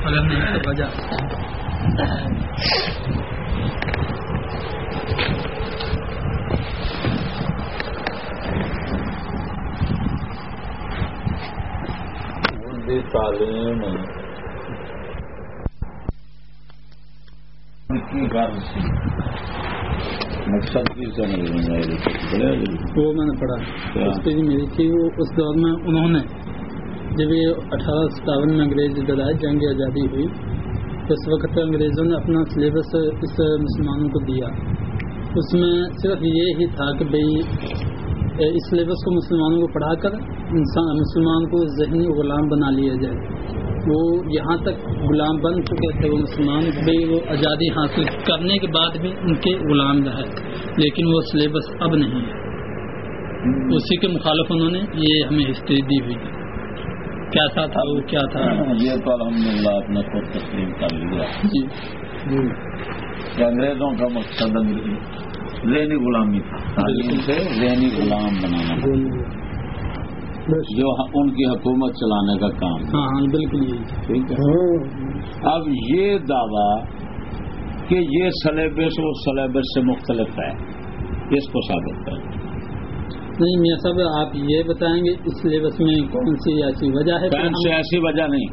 اگر نہیں تو وجہ تعلیم کی سی مقصد کی وہ میں نے پڑھا اس پہ میری تھی وہ اس دور میں انہوں نے جب یہ اٹھارہ ستاون میں انگریز لڑائی جنگ آزادی ہوئی تو اس وقت انگریزوں نے اپنا سلیبس اس مسلمانوں کو دیا۔ اس میں صرف یہ ہی تھا کہ بھئی اس سلیبس کو مسلمانوں کو پڑھا کر انسان، مسلمان کو ذہنی غلام بنا لیا جائے۔ وہ یہاں تک غلام بن چکے تھے وہ مسلمان بھی وہ آزادی حاصل کرنے کے بعد بھی ان کے غلام رہے۔ لیکن وہ سلیبس اب نہیں۔ ہے اسی کے مخالف انہوں نے یہ ہمیں ہسٹری دی ہوئی۔ کیسا تھا وہ کیا تھا؟ یہ تو الحمد للہ آپ نے خود تسلیم کر لیا۔ جی انگریزوں کا مقصد ذہنی غلامی تھا۔ تعلیم سے ذہنی غلام بنانا۔ جو ان کی حکومت چلانے کا کام۔ ہاں ہاں بالکل۔ ٹھیک ہے۔ اب یہ دعویٰ کہ یہ سلیبس وہ سلیبس سے مختلف ہے اس کو ثابت کریں۔ نہیں میاں صاحب آپ یہ بتائیں گے اس سلیبس میں کون سی ایسی وجہ ہے؟ کون سی ایسی وجہ نہیں۔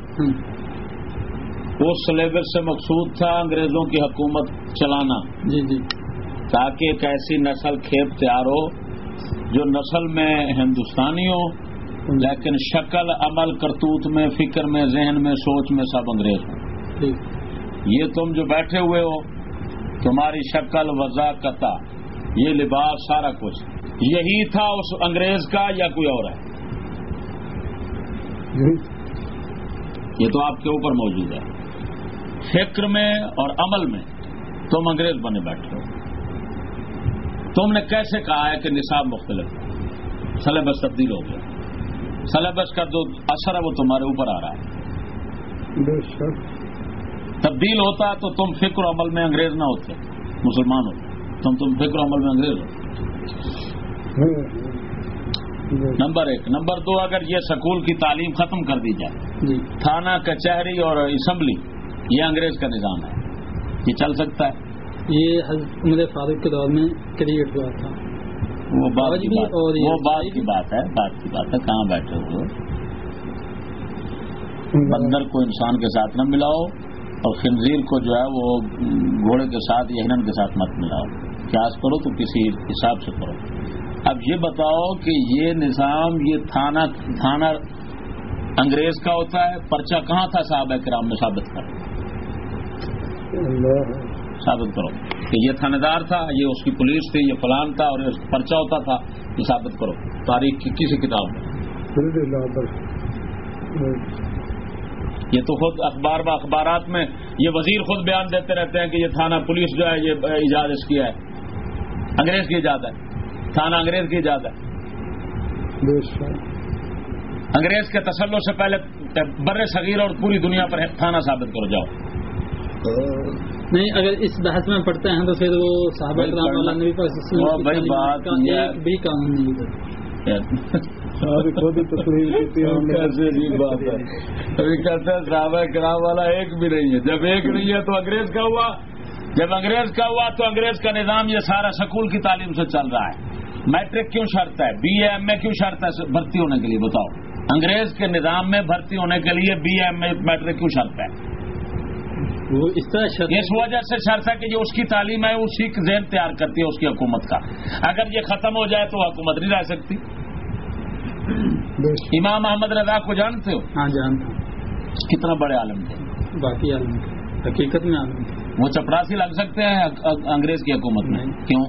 اس سلیبس سے مقصود تھا انگریزوں کی حکومت چلانا۔ جی جی۔ تاکہ ایک ایسی نسل کھیپ تیار ہو جو نسل میں ہندوستانی ہو لیکن شکل عمل کرتوت میں فکر میں ذہن میں سوچ میں سب انگریز ہوں یہ تم جو بیٹھے ہوئے ہو تمہاری شکل وضاقت یہ لباس سارا کچھ۔ یہی تھا اس انگریز کا یا کوئی اور ہے؟ یہ تو آپ کے اوپر موجود ہے۔ فکر میں اور عمل میں تم انگریز بنے بیٹھے ہو۔ تم نے کیسے کہا ہے کہ نصاب مختلف سلیبس تبدیل ہو گیا۔ سلیبس کا جو اثر ہے وہ تمہارے اوپر آ رہا ہے۔ تبدیل ہوتا تو تم فکر و عمل میں انگریز نہ ہوتے مسلمان ہوتے۔ تم تم فکر و عمل میں انگریز ہو۔ نمبر ایک. نمبر دو اگر یہ سکول کی تعلیم ختم کر دی جائے جی۔ تھانہ کچہری اور اسمبلی یہ انگریز کا نظام ہے۔ یہ چل سکتا ہے؟ یہ عمر فاروق کے دور میں کریٹ ہوا تھا۔ وہ بات کی بات وہ بات کی بات ہے بات کی بات ہے کہاں بیٹھے ہوئے بندر کو انسان کے ساتھ نہ ملاؤ اور خنزیر کو جو ہے وہ گھوڑے کے ساتھ یا ہرن کے ساتھ مت ملاؤ۔ قیاس کرو تو کسی حساب سے کرو۔ اب یہ بتاؤ کہ یہ نظام یہ تھانہ تھانہ انگریز کا ہوتا ہے پرچہ کہاں تھا صاحب کرام میں ثابت کرو ثابت کرو کہ یہ تھانے دار تھا یہ اس کی پولیس تھی یہ فلان تھا اور یہ پرچہ ہوتا تھا یہ ثابت کرو۔ تاریخ کی کسی کتاب میں؟ یہ تو خود اخبار و اخبارات میں یہ وزیر خود بیان دیتے رہتے ہیں کہ یہ تھانہ پولیس جو ہے یہ ایجاد اس کی ہے انگریز کی ایجاد ہے۔ تھانہ انگریز کی ایجاد ہے۔ انگریز کے تسلط سے پہلے بر صغیر اور پوری دنیا پر تھانہ ثابت کرو جاؤ۔ نہیں اگر اس بحث میں پڑھتے ہیں تو پھر وہ صحابہ کرام بھائی بات بھی ابھی کہتے ہیں صحابہ کرام والا ایک بھی نہیں ہے۔ جب ایک نہیں ہے تو انگریز کا ہوا۔ جب انگریز کا ہوا تو انگریز کا نظام یہ سارا سکول کی تعلیم سے چل رہا ہے۔ میٹرک کیوں شرط ہے؟ بی اے ایم اے کیوں شرط ہے؟ بھرتی ہونے کے لیے بتاؤ۔ انگریز کے نظام میں بھرتی ہونے کے لیے بی اے ایم اے میٹرک کیوں شرط ہے؟ وہ اس طرح شرط اس وجہ سے شرط ہے کہ یہ اس کی تعلیم ہے اسی کا ذہن تیار کرتی ہے اس کی حکومت کا۔ اگر یہ ختم ہو جائے تو حکومت نہیں رہ سکتی۔ امام احمد رضا کو جانتے ہو؟ ہاں جانتا ہوں۔ کتنا بڑے عالم تھے۔ باقی عالم حقیقت میں عالم کے وہ چپراسی لگ سکتے ہیں انگریز کی حکومت میں۔ کیوں؟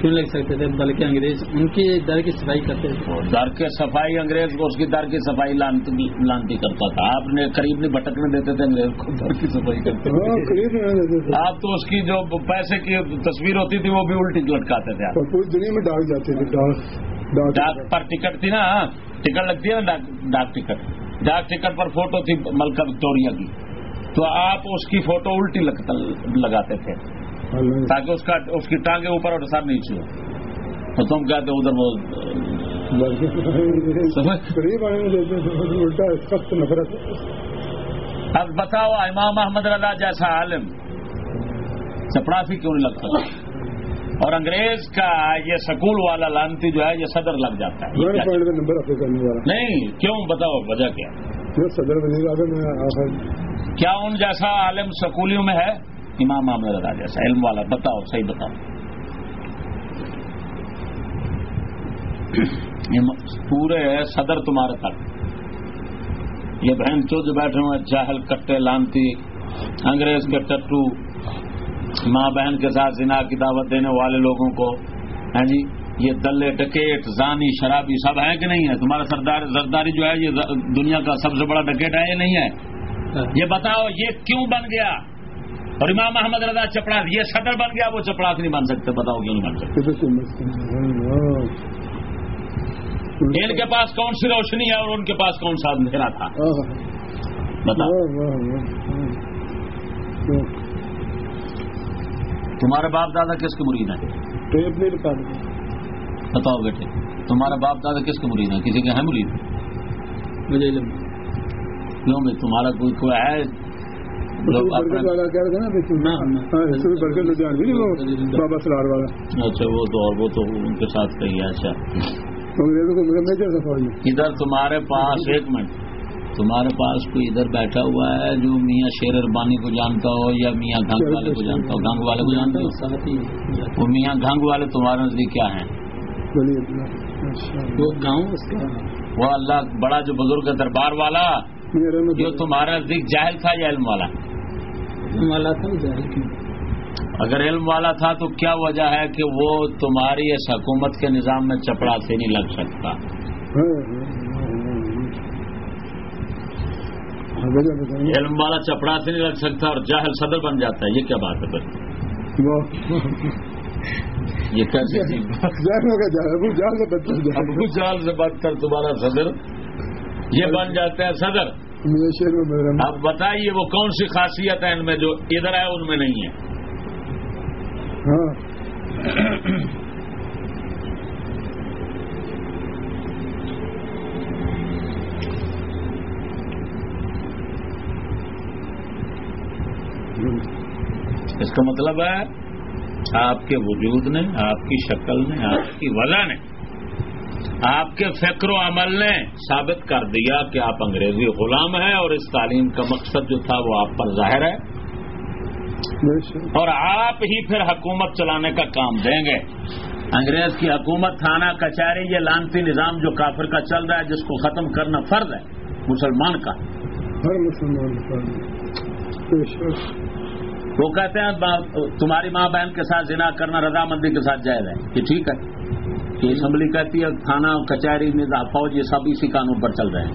کیوں لگ سکتے تھے بلکہ انگریز؟ ان کی در کی صفائی کرتے تھے۔ در کے صفائی انگریز کو اس کی در کی صفائی لانتی کرتا تھا۔ آپ نے قریب نہیں بھٹکنے دیتے تھے انگریز کو در کی صفائی کرتے تھے۔ آپ تو اس کی جو پیسے کی تصویر ہوتی تھی وہ بھی الٹی لٹکاتے تھے پوری دنیا میں ڈاک جاتے تھے ڈاک پر ٹکٹ تھی نا ٹکٹ لگتی ہے نا ڈاک ٹکٹ۔ ڈاک ٹکٹ پر فوٹو تھی ملکہ وکٹوریا کی۔ تو آپ اس کی فوٹو الٹی لگاتے تھے۔ تاکہ اس کا اس کی ٹانگیں اوپر اور سر نیچے ہو تو تم کہتے ادھر وہ نفرت اب بتاؤ امام احمد رضا جیسا عالم چپڑاسی کیوں نہیں لگتا؟ اور انگریز کا یہ سکول والا لانتی جو ہے یہ صدر لگ جاتا ہے۔ نہیں کیوں بتاؤ؟ وجہ کیا؟ صدر کیا ان جیسا عالم سکولیوں میں ہے؟ امام احمد رضا جیسا علم والا بتاؤ صحیح بتاؤ۔ پورے صدر تمہارے تک۔ یہ بہن چو جو بیٹھے ہوئے جاہل کٹے لانتی انگریز کے ٹٹو ماں بہن کے ساتھ زنا کی دعوت دینے والے لوگوں کو۔ ہیں جی یہ دلے ڈکیٹ زانی شرابی سب ہے کہ نہیں ہے تمہارا سردار زرداری جو ہے یہ دنیا کا سب سے بڑا ڈکیٹ ہے یہ نہیں ہے؟ یہ بتاؤ یہ کیوں بن گیا؟ اور امام محمد رضا چپڑا یہ صدر بن گیا وہ چپڑا نہیں بن سکتے بتاؤ کیوں نہیں بن سکتے؟ ان کے پاس کون سی روشنی ہے اور ان کے پاس کون سا اندھیرا تھا؟ بتاؤ۔ تمہارے باپ دادا کس کے مرید ہیں؟ بتاؤ بیٹے تمہارا باپ دادا کس کے مرید ہیں؟ کسی کے ہیں مرید؟ مجھے کیوں تمہارا کوئی بابا سلار والا۔ اچھا وہ تو اور وہ تو ان کے ساتھ کہی ہے اچھا۔ انگریزوں کو مگر نہیں ادھر تمہارے پاس ایک منٹ۔ تمہارے پاس کوئی ادھر بیٹھا ہوا ہے جو میاں شیر اربانی کو جانتا ہو یا میاں گھنگ والے کو جانتا ہو؟ گھنگ والے کو جانتا ہو؟ وہ میاں گھنگ والے تمہارے نزدیک کیا ہیں؟ وہ گاؤں اس کا۔ وہ اللہ بڑا جو بزرگ ہے دربار والا جو تمہارے نزدیک جاہل تھا یا علم والا؟ والا تھا اگر علم والا تھا تو کیا وجہ ہے کہ وہ تمہاری اس حکومت کے نظام میں چپڑا سے نہیں لگ سکتا؟ علم والا چپڑا سے نہیں لگ سکتا اور جاہل صدر بن جاتا ہے یہ کیا بات ہے یہ جال سے بدتر تمہارا صدر۔ یہ بن جاتا ہے صدر۔ اب بتائیے وہ کون سی خاصیت ہے ان میں جو ادھر ہے ان میں نہیں ہے؟ اس کا مطلب ہے آپ کے وجود نے آپ کی شکل نے آپ کی وجہ نے آپ کے فکر و عمل نے ثابت کر دیا کہ آپ انگریزی غلام ہیں اور اس تعلیم کا مقصد جو تھا وہ آپ پر ظاہر ہے۔ اور آپ ہی پھر حکومت چلانے کا کام دیں گے۔ انگریز کی حکومت تھانہ کچہری یہ لانتی نظام جو کافر کا چل رہا ہے جس کو ختم کرنا فرض ہے مسلمان کا۔ ہر مسلمان وہ کہتے ہیں تمہاری ماں بہن کے ساتھ زنا کرنا رضامندی کے ساتھ جائز ہے۔ کہ ٹھیک ہے۔ کہ اسمبلی کہتی ہے تھانہ کچہری نظام فوج یہ سب اسی قانون پر چل رہے ہیں۔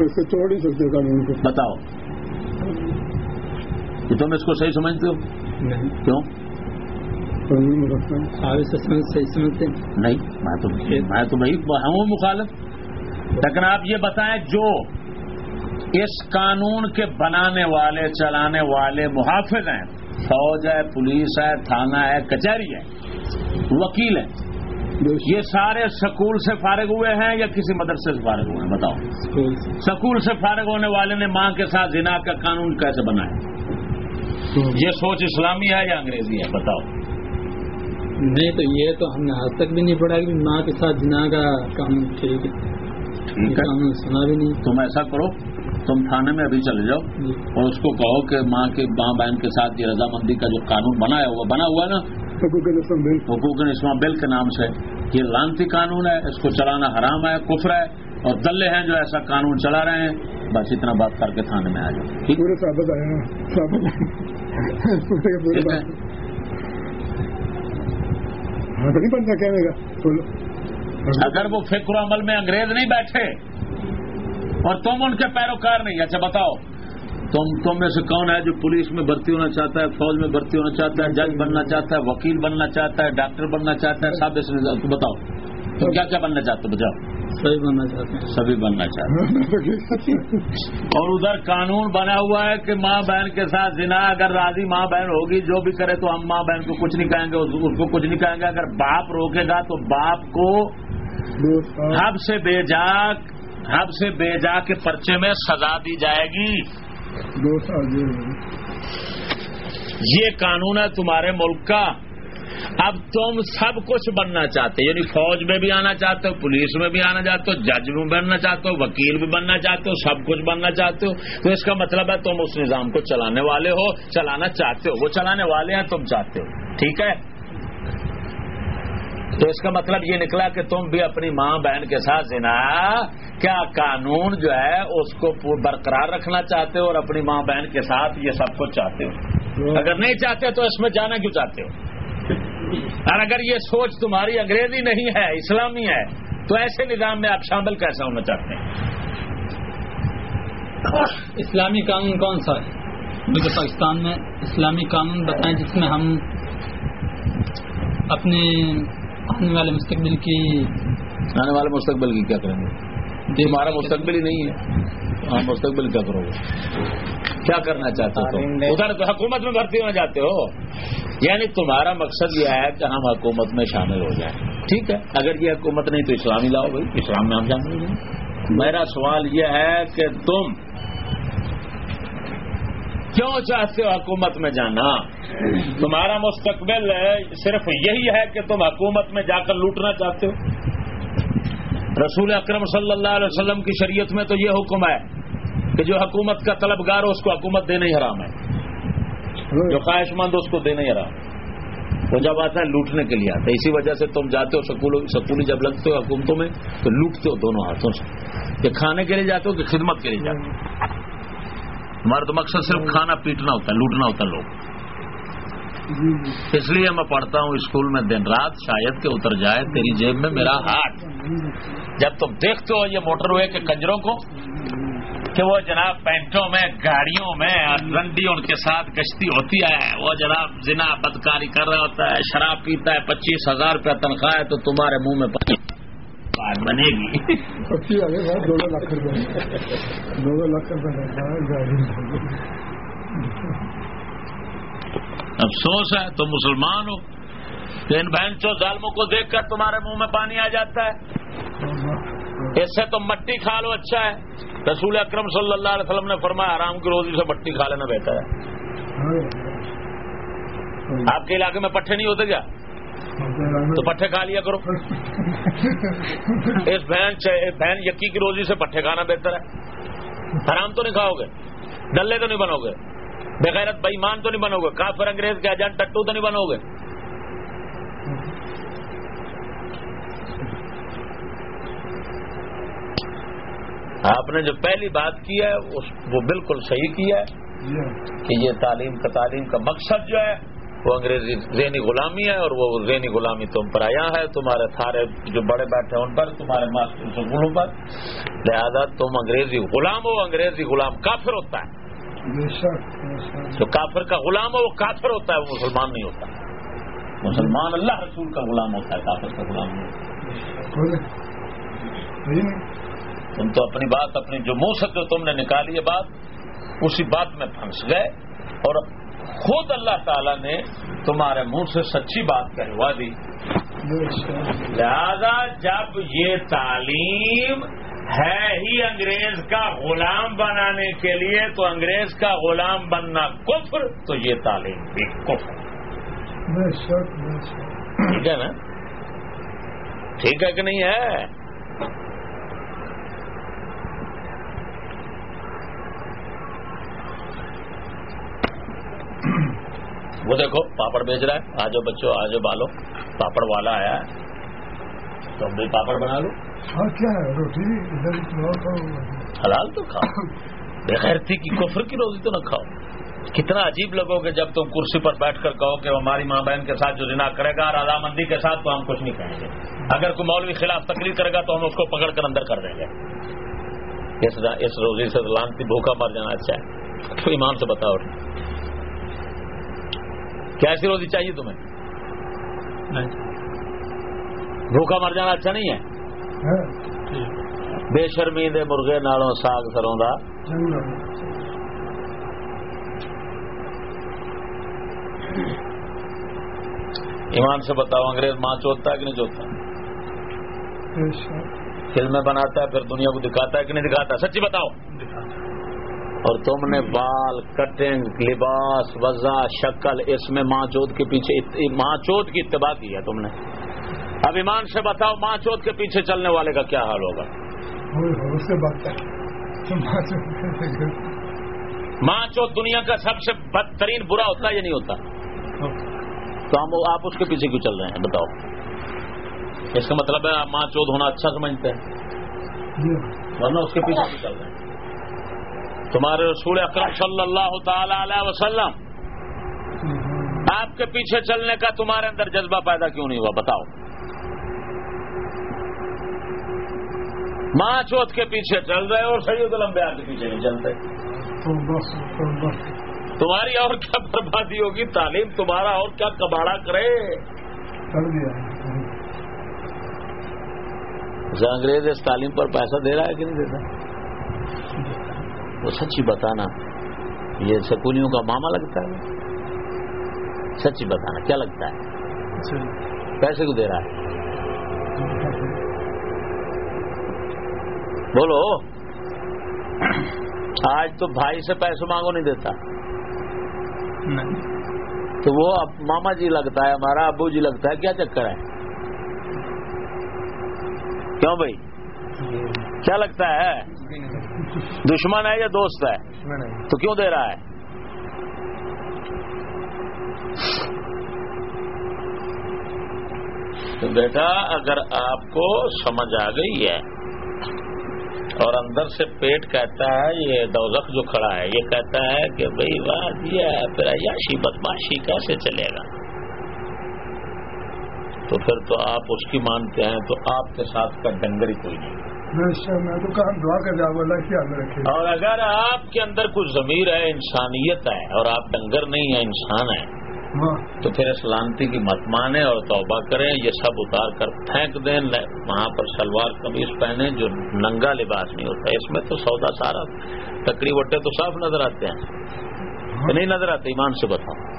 اس سے توڑ نہیں سکتے قانون کو بتاؤ۔ کہ تم اس کو صحیح سمجھتے ہو؟ نہیں۔ کیوں؟ میں سمجھتے نہیں میں تو میں تو بھائی ہوں مخالف۔ لیکن آپ یہ بتائیں جو اس قانون کے بنانے والے چلانے والے محافظ ہیں فوج ہے پولیس ہے تھانہ ہے کچہری ہے وکیل ہے یہ سارے سکول سے فارغ ہوئے ہیں یا کسی مدرسے سے فارغ ہوئے ہیں؟ بتاؤ۔ سکول سے۔ فارغ ہونے والے نے ماں کے ساتھ زنا کا قانون کیسے بنایا؟ یہ سوچ اسلامی ہے یا انگریزی ہے؟ بتاؤ۔ نہیں تو یہ تو ہم نے آج تک بھی نہیں پڑھا کہ ماں کے ساتھ جنا کا قانون ٹھیک ہے۔ قانون سنا بھی نہیں۔ تم ایسا کرو تم تھانے میں ابھی چلے جاؤ جی۔ اور اس کو کہو کہ ماں کے ماں بہن کے ساتھ یہ رضامندی کا جو قانون بنا ہے وہ بنا ہوا ہے نا حقوق اسلام بل کے نام سے یہ لانتی قانون ہے اس کو چلانا حرام ہے کفر ہے اور دلے ہیں جو ایسا قانون چلا رہے ہیں۔ بس اتنا بات کر کے تھانے میں آ جاؤ ہاں تو نہیں بنتا کہنے کا بولو اگر وہ فکر و عمل میں انگریز نہیں بیٹھے اور تم ان کے پیروکار نہیں اچھا بتاؤ۔ تم تم میں سے کون ہے جو پولیس میں بھرتی ہونا چاہتا ہے فوج میں بھرتی ہونا چاہتا ہے جج بننا چاہتا ہے وکیل بننا چاہتا ہے ڈاکٹر بننا چاہتا ہے سب اس کو بتاؤ۔ تم کیا کیا بننا چاہتے ہو؟ بتاؤ۔ صحیح بننا چاہتے ہیں۔ سبھی بننا چاہتے ہیں۔ اور ادھر قانون بنا ہوا ہے کہ ماں بہن کے ساتھ زنا اگر راضی ماں بہن ہوگی جو بھی کرے تو ہم ماں بہن کو کچھ نہیں کہیں گے اس کو کچھ نہیں کہیں گے۔ اگر باپ روکے گا تو باپ کو حب سے بے جا حب سے بے جا کے پرچے میں سزا دی جائے گی۔ دو سال جیل یہ قانون ہے تمہارے ملک کا۔ اب تم سب کچھ بننا چاہتے یعنی فوج میں بھی آنا چاہتے ہو، پولیس میں بھی آنا چاہتے ہو، جج میں بننا چاہتے ہو، وکیل بھی بننا چاہتے ہو، سب کچھ بننا چاہتے ہو۔ تو اس کا مطلب ہے تم اس نظام کو چلانے والے ہو، چلانا چاہتے ہو۔ وہ چلانے والے ہیں، تم چاہتے ہو۔ ٹھیک ہے؟ تو اس کا مطلب یہ نکلا کہ تم بھی اپنی ماں بہن کے ساتھ زنا کیا قانون جو ہے اس کو برقرار رکھنا چاہتے ہو اور اپنی ماں بہن کے ساتھ یہ سب کچھ چاہتے ہو؟ اگر نہیں چاہتے تو اس میں جانا کیوں چاہتے ہو؟ اور اگر یہ سوچ تمہاری انگریزی نہیں ہے، اسلامی ہے، تو ایسے نظام میں آپ شامل کیسا ہونا چاہتے ہیں؟ اسلامی قانون کون سا ہے؟ پاکستان میں اسلامی قانون بتائیں جس میں ہم اپنے آنے والے مستقبل کی آنے والے مستقبل کی کیا کریں گے؟ ہمارا مستقبل ہی نہیں ہے۔ ہاں مستقبل کیا کرو گے؟ کیا کرنا چاہتے ہو ادھر تو حکومت میں بھرتی ہونا چاہتے ہو۔ یعنی تمہارا مقصد یہ ہے کہ ہم حکومت میں شامل ہو جائیں۔ ٹھیک ہے۔ اگر یہ حکومت نہیں تو اسلامی لاؤ بھائی۔ اسلام میں ہم شامل ہو جائیں۔ میرا سوال یہ ہے کہ تم کیوں چاہتے ہو حکومت میں جانا؟ تمہارا مستقبل صرف یہی ہے کہ تم حکومت میں جا کر لوٹنا چاہتے ہو۔ رسول اکرم صلی اللہ علیہ وسلم کی شریعت میں تو یہ حکم ہے کہ جو حکومت کا طلبگار ہو، اس کو حکومت دینا ہی حرام ہے۔ جو خواہش مند اس کو دینا ہی رہا وہ جب آتا ہے، لوٹنے کے لیے آتا ہے۔ اسی وجہ سے تم جاتے ہو سکولی جب لگتے ہو حکومتوں میں، تو لوٹتے ہو دونوں ہاتھوں سے۔ کہ کھانے کے لیے جاتے ہو کہ خدمت کے لیے جاتے ہو؟ ہمارا تو مقصد صرف کھانا پیٹنا ہوتا ہے، لوٹنا ہوتا ہے لوگ۔ اس لیے میں پڑھتا ہوں اسکول میں دن رات شاید کہ اتر جائے تیری جیب میں میرا ہاتھ۔ جب تم دیکھتے ہو یہ موٹر وے کے کنجروں کو کہ وہ جناب پینٹوں میں، گاڑیوں میں اور رنڈی ان کے ساتھ گشتی ہوتی ہے، وہ جناب جنا بدکاری کر رہا ہوتا ہے، شراب پیتا ہے، پچیس ہزار روپیہ تنخواہ ہے تو تمہارے منہ میں بات بنے گی۔ دو لاکھ دو لاکھ روپئے افسوس ہے، تم مسلمان ہو۔ ان بہن چو ظالموں کو دیکھ کر تمہارے منہ میں پانی آ جاتا ہے۔ اس سے تو مٹی کھا لو اچھا ہے۔ رسول اکرم صلی اللہ علیہ وسلم نے فرمایا آرام کی روزی سے مٹی کھا لینا بہتر ہے۔ آپ کے علاقے میں پٹھے نہیں ہوتے کیا؟ تو پٹھے کھا لیا کرو۔ اس بہن بہن یقین کی روزی سے پٹھے کھانا بہتر ہے۔ حرام تو نہیں کھاؤ گے، ڈلے تو نہیں بنو گے۔ بغیرت بےمان تو نہیں بنو گے، کافر انگریز کے ایجنٹ ٹٹو تو نہیں بنو گے۔ آپ نے جو پہلی بات کی ہے وہ بالکل صحیح کی ہے کہ یہ تعلیم کا تعلیم کا مقصد جو ہے، وہ انگریزی ذہنی غلامی ہے اور وہ ذہنی غلامی تم پر آیا ہے۔ تمہارے تھارے جو بڑے بیٹھے ہیں ان پر، تمہارے ماسٹر سکولوں پر۔ لہذا تم انگریزی غلام ہو، انگریزی غلام کافر ہوتا ہے۔ جو کافر کا غلام ہو وہ کافر ہوتا ہے وہ مسلمان نہیں ہوتا۔ مسلمان اللہ رسول کا غلام ہوتا ہے کافر کا غلام نہیں ہوتا۔ تم تو اپنی بات اپنی جو منہ سے جو تم نے نکالی ہے بات اسی بات میں پھنس گئے۔ اور خود اللہ تعالی نے تمہارے منہ سے سچی بات کہوا دی۔ لہذا جب یہ تعلیم ہے ہی انگریز کا غلام بنانے کے لیے تو انگریز کا غلام بننا کفر تو یہ تعلیم بھی کفر۔ ٹھیک ہے نا؟ ٹھیک ہے کہ نہیں ہے؟ وہ دیکھو پاپڑ بیچ رہا ہے۔ آ جاؤ بچوں آ جاؤ بالو۔ پاپڑ والا آیا ہے۔ تم بھی پاپڑ بنا لو۔ حلال تو کھاؤ۔ بغیرتی کی کفر کی روزی تو نہ کھاؤ۔ کتنا عجیب لگو گے جب تم کرسی پر بیٹھ کر کہو کہ ہماری ماں بہن کے ساتھ جو جنا کرے گا اور رضامندی کے ساتھ تو ہم کچھ نہیں کہیں گے۔ اگر کوئی مولوی خلاف تقریر کرے گا تو ہم اس کو پکڑ کر اندر کر دیں گے۔ اس روزی سے لانتی بھوکا مر جانا اچھا ہے۔ تو ایمان سے بتاؤ۔ کیسی روزی چاہیے تمہیں؟ بھوکا مر جانا اچھا نہیں ہے؟ بے شرمی دے مرغے نالوں ساگ سروں کا ایمان سے بتاؤ انگریز ماں چوتتا ہے کہ نہیں چوتتا فلمیں بناتا ہے پھر دنیا کو دکھاتا ہے کہ نہیں دکھاتا؟ سچی بتاؤ۔ اور تم نے بال کٹنگ لباس وضع شکل اس میں ماں چوت کے پیچھے ماں چوت کی اتباع کی ہے تم نے۔ اب ایمان سے بتاؤ ماں چوت کے پیچھے چلنے والے کا کیا حال ہوگا؟ ماں چوت دنیا کا سب سے بدترین برا ہوتا ہے یا نہیں ہوتا؟ تو ہم آپ اس کے پیچھے کیوں چل رہے ہیں؟ بتاؤ۔ اس کا مطلب ہے آپ ماں چوت ہونا اچھا سمجھتے ہیں؟ ورنہ اس کے پیچھے کیوں چل رہے ہیں؟ تمہارے رسول اکرم صلی اللہ تعالی علیہ وسلم آپ کے پیچھے چلنے کا تمہارے اندر جذبہ پیدا کیوں نہیں ہوا؟ بتاؤ۔ ماں چوتھ کے پیچھے چل رہے اور سید لمبیا کے پیچھے نہیں چلتے۔ تمہاری اور کیا بربادی ہوگی؟ تعلیم تمہارا اور کیا کباڑا کرے؟ انگریز اس تعلیم پر پیسہ دے رہا ہے کہ نہیں دیتا وہ سچی بتانا یہ سکولیوں کا ماما لگتا ہے۔ سچی بتانا کیا لگتا ہے؟ پیسے کو دے رہا ہے۔ بولو۔ آج تو بھائی سے پیسے مانگو نہیں دیتا۔ تو وہ اب ماما جی لگتا ہے ہمارا ابو جی لگتا ہے کیا چکر ہے؟ کیوں بھائی؟ کیا لگتا ہے؟ دشمن ہے یا دوست ہے۔ تو کیوں دے رہا ہے؟ تو بیٹا اگر آپ کو سمجھ آ گئی ہے اور اندر سے پیٹ کہتا ہے یہ دوزخ جو کھڑا ہے یہ کہتا ہے کہ بھائی واہ یہ پھر عیاشی بدماشی کیسے چلے گا تو پھر تو آپ اس کی مانتے ہیں تو آپ کے ساتھ کا ڈنگر ہی کوئی نہیں اور اگر آپ کے اندر کچھ ضمیر ہے انسانیت ہے اور آپ ڈنگر نہیں ہیں انسان ہیں۔ تو پھر اس لانتی کی مت مانے اور توبہ کریں یہ سب اتار کر پھینک دیں وہاں پر شلوار قمیض پہنے جو ننگا لباس نہیں ہوتا۔ اس میں تو سودا سارا تکڑی وٹے تو صاف نظر آتے ہیں۔ نہیں نظر آتے ایمان سے بتاؤ۔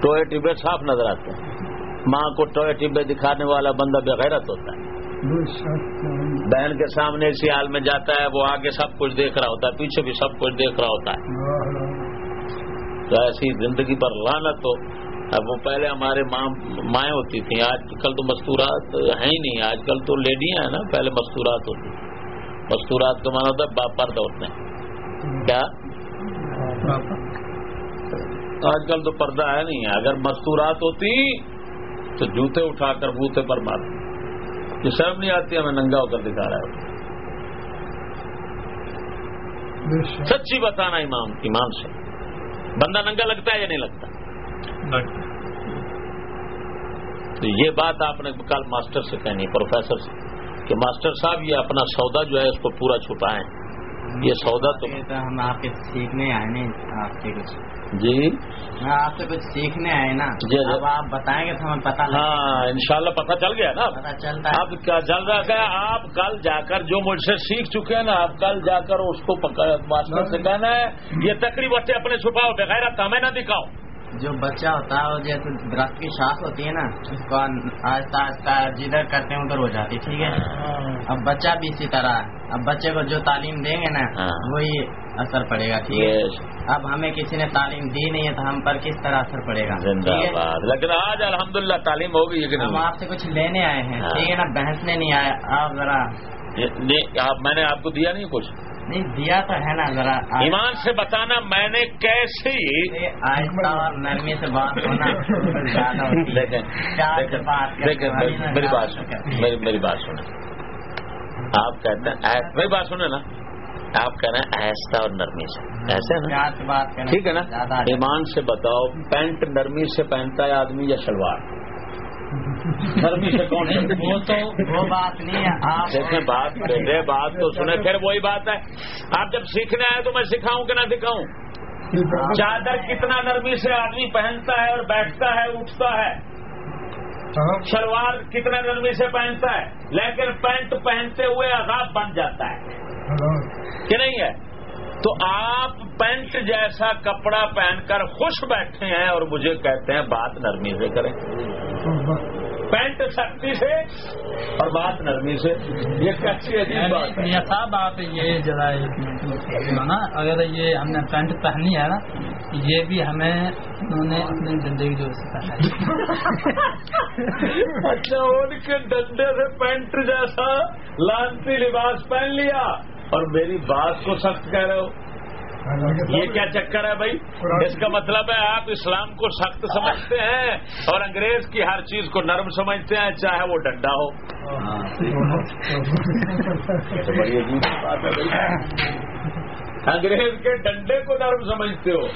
ٹوئے ٹبے صاف نظر آتے ہیں۔ ماں کو ٹوئے ٹبے دکھانے والا بندہ بغیرت ہوتا ہے۔ بہن کے سامنے اسی حال میں جاتا ہے وہ آگے سب کچھ دیکھ رہا ہوتا ہے پیچھے بھی سب کچھ دیکھ رہا ہوتا ہے۔ تو ایسی زندگی پر لانت ہو۔ اب وہ پہلے ہمارے مائیں ہوتی تھیں آج کل تو مستورات ہیں ہی نہیں۔ آج کل تو لیڈیاں ہیں نا پہلے مستورات ہوتی مستورات کا مانا ہوتا ہے باپ پرد ہوتے ہیں۔ کیا؟ آج کل تو پردہ ہے نہیں۔ اگر مستورات ہوتی تو جوتے اٹھا کر بوتے پر مار یہ سب نہیں آتی ہمیں ننگا ہو کر دکھا رہا ہے۔ سچی بتانا امام ایمان سے۔ بندہ ننگا لگتا ہے یا نہیں لگتا؟ تو یہ بات آپ نے کل ماسٹر سے کہنی پروفیسر سے کہ ماسٹر صاحب یہ اپنا سودا جو ہے اس کو پورا چھپائیں۔ یہ سودا تو ہم آپ کے سیکھنے آئے نہیں آپ کے کچھ۔ جی؟ آپ سے کچھ سیکھنے آئے نا۔ جی اب آپ بتائیں گے تو ہمیں پتا ہاں انشاءاللہ پتہ چل گیا نا۔ پتا چلتا ہے۔ اب کیا چل رہا ہے؟ آپ کل جا کر جو مجھ سے سیکھ چکے ہیں نا آپ کل جا کر اس کو ماسٹر سے کہنا ہے یہ تقریب بچے اپنے چھپاؤ بغیر ہمیں نہ دکھاؤ۔ جو بچہ ہوتا ہے وہ جیسے درخت کی شاخ ہوتی ہے نا اس کو آہستہ آہستہ جدھر کرتے ہیں ادھر ہو جاتی ٹھیک ہے؟ اب بچہ بھی اسی طرح اب بچے کو جو تعلیم دیں گے نا ہاں۔ وہی اثر پڑے گا ٹھیک ہے؟ اب ہمیں کسی نے تعلیم دی نہیں ہے تو ہم پر کس طرح اثر پڑے گا؟ لیکن آج الحمدللہ تعلیم ہوگی ہم آپ سے کچھ لینے آئے ہیں ہاں۔ ٹھیک ہے نا؟ بحثنے نہیں آئے آپ ذرا میں نے آپ کو دیا نہیں کچھ۔ نہیں دیا تو ہے نا ذرا۔ ایمان سے بتانا میں نے کیسے آہستہ اور نرمی سے بات ہونا دیکھیں میری بات میری بات سنیں۔ آپ کہتے ہیں میری بات سنیں نا۔ آپ کہہ رہے ہیں آہستہ اور نرمی سے۔ ایسے نا؟ ٹھیک ہے نا؟ ایمان سے بتاؤ پینٹ نرمی سے پہنتا ہے آدمی یا شلوار؟ کون ہے؟ وہ تو وہ بات نہیں ہے آپ دیکھیں بات بیٹے بات تو سنیں پھر وہی بات ہے۔ آپ جب سیکھنے آئے تو میں سکھاؤں کہ نہ دکھاؤں چادر کتنا نرمی سے آدمی پہنتا ہے اور بیٹھتا ہے اٹھتا ہے۔ شلوار کتنا نرمی سے پہنتا ہے لیکن پینٹ پہنتے ہوئے عذاب بن جاتا ہے۔ کہ نہیں ہے؟ تو آپ پینٹ جیسا کپڑا پہن کر خوش بیٹھے ہیں اور مجھے کہتے ہیں بات نرمی سے کریں۔ پینٹ سختی سے اور بات نرمی سے۔ یہ عجیب بات ہے۔ صاحب آپ یہ ذرا نا اگر یہ ہم نے پینٹ پہنی ہے نا یہ بھی ہمیں انہوں نے اپنے زندگی جو پہنا اچھا ان کے ڈنڈے سے پینٹ جیسا لانتی لباس پہن لیا اور میری بات کو سخت کہہ رہے ہو۔ یہ کیا چکر ہے بھائی؟ اس کا مطلب ہے آپ اسلام کو سخت سمجھتے ہیں اور انگریز کی ہر چیز کو نرم سمجھتے ہیں چاہے وہ ڈنڈا ہو۔ تو بڑی عجیب بات ہے بھائی۔ انگریز کے ڈنڈے کو نرم سمجھتے ہو۔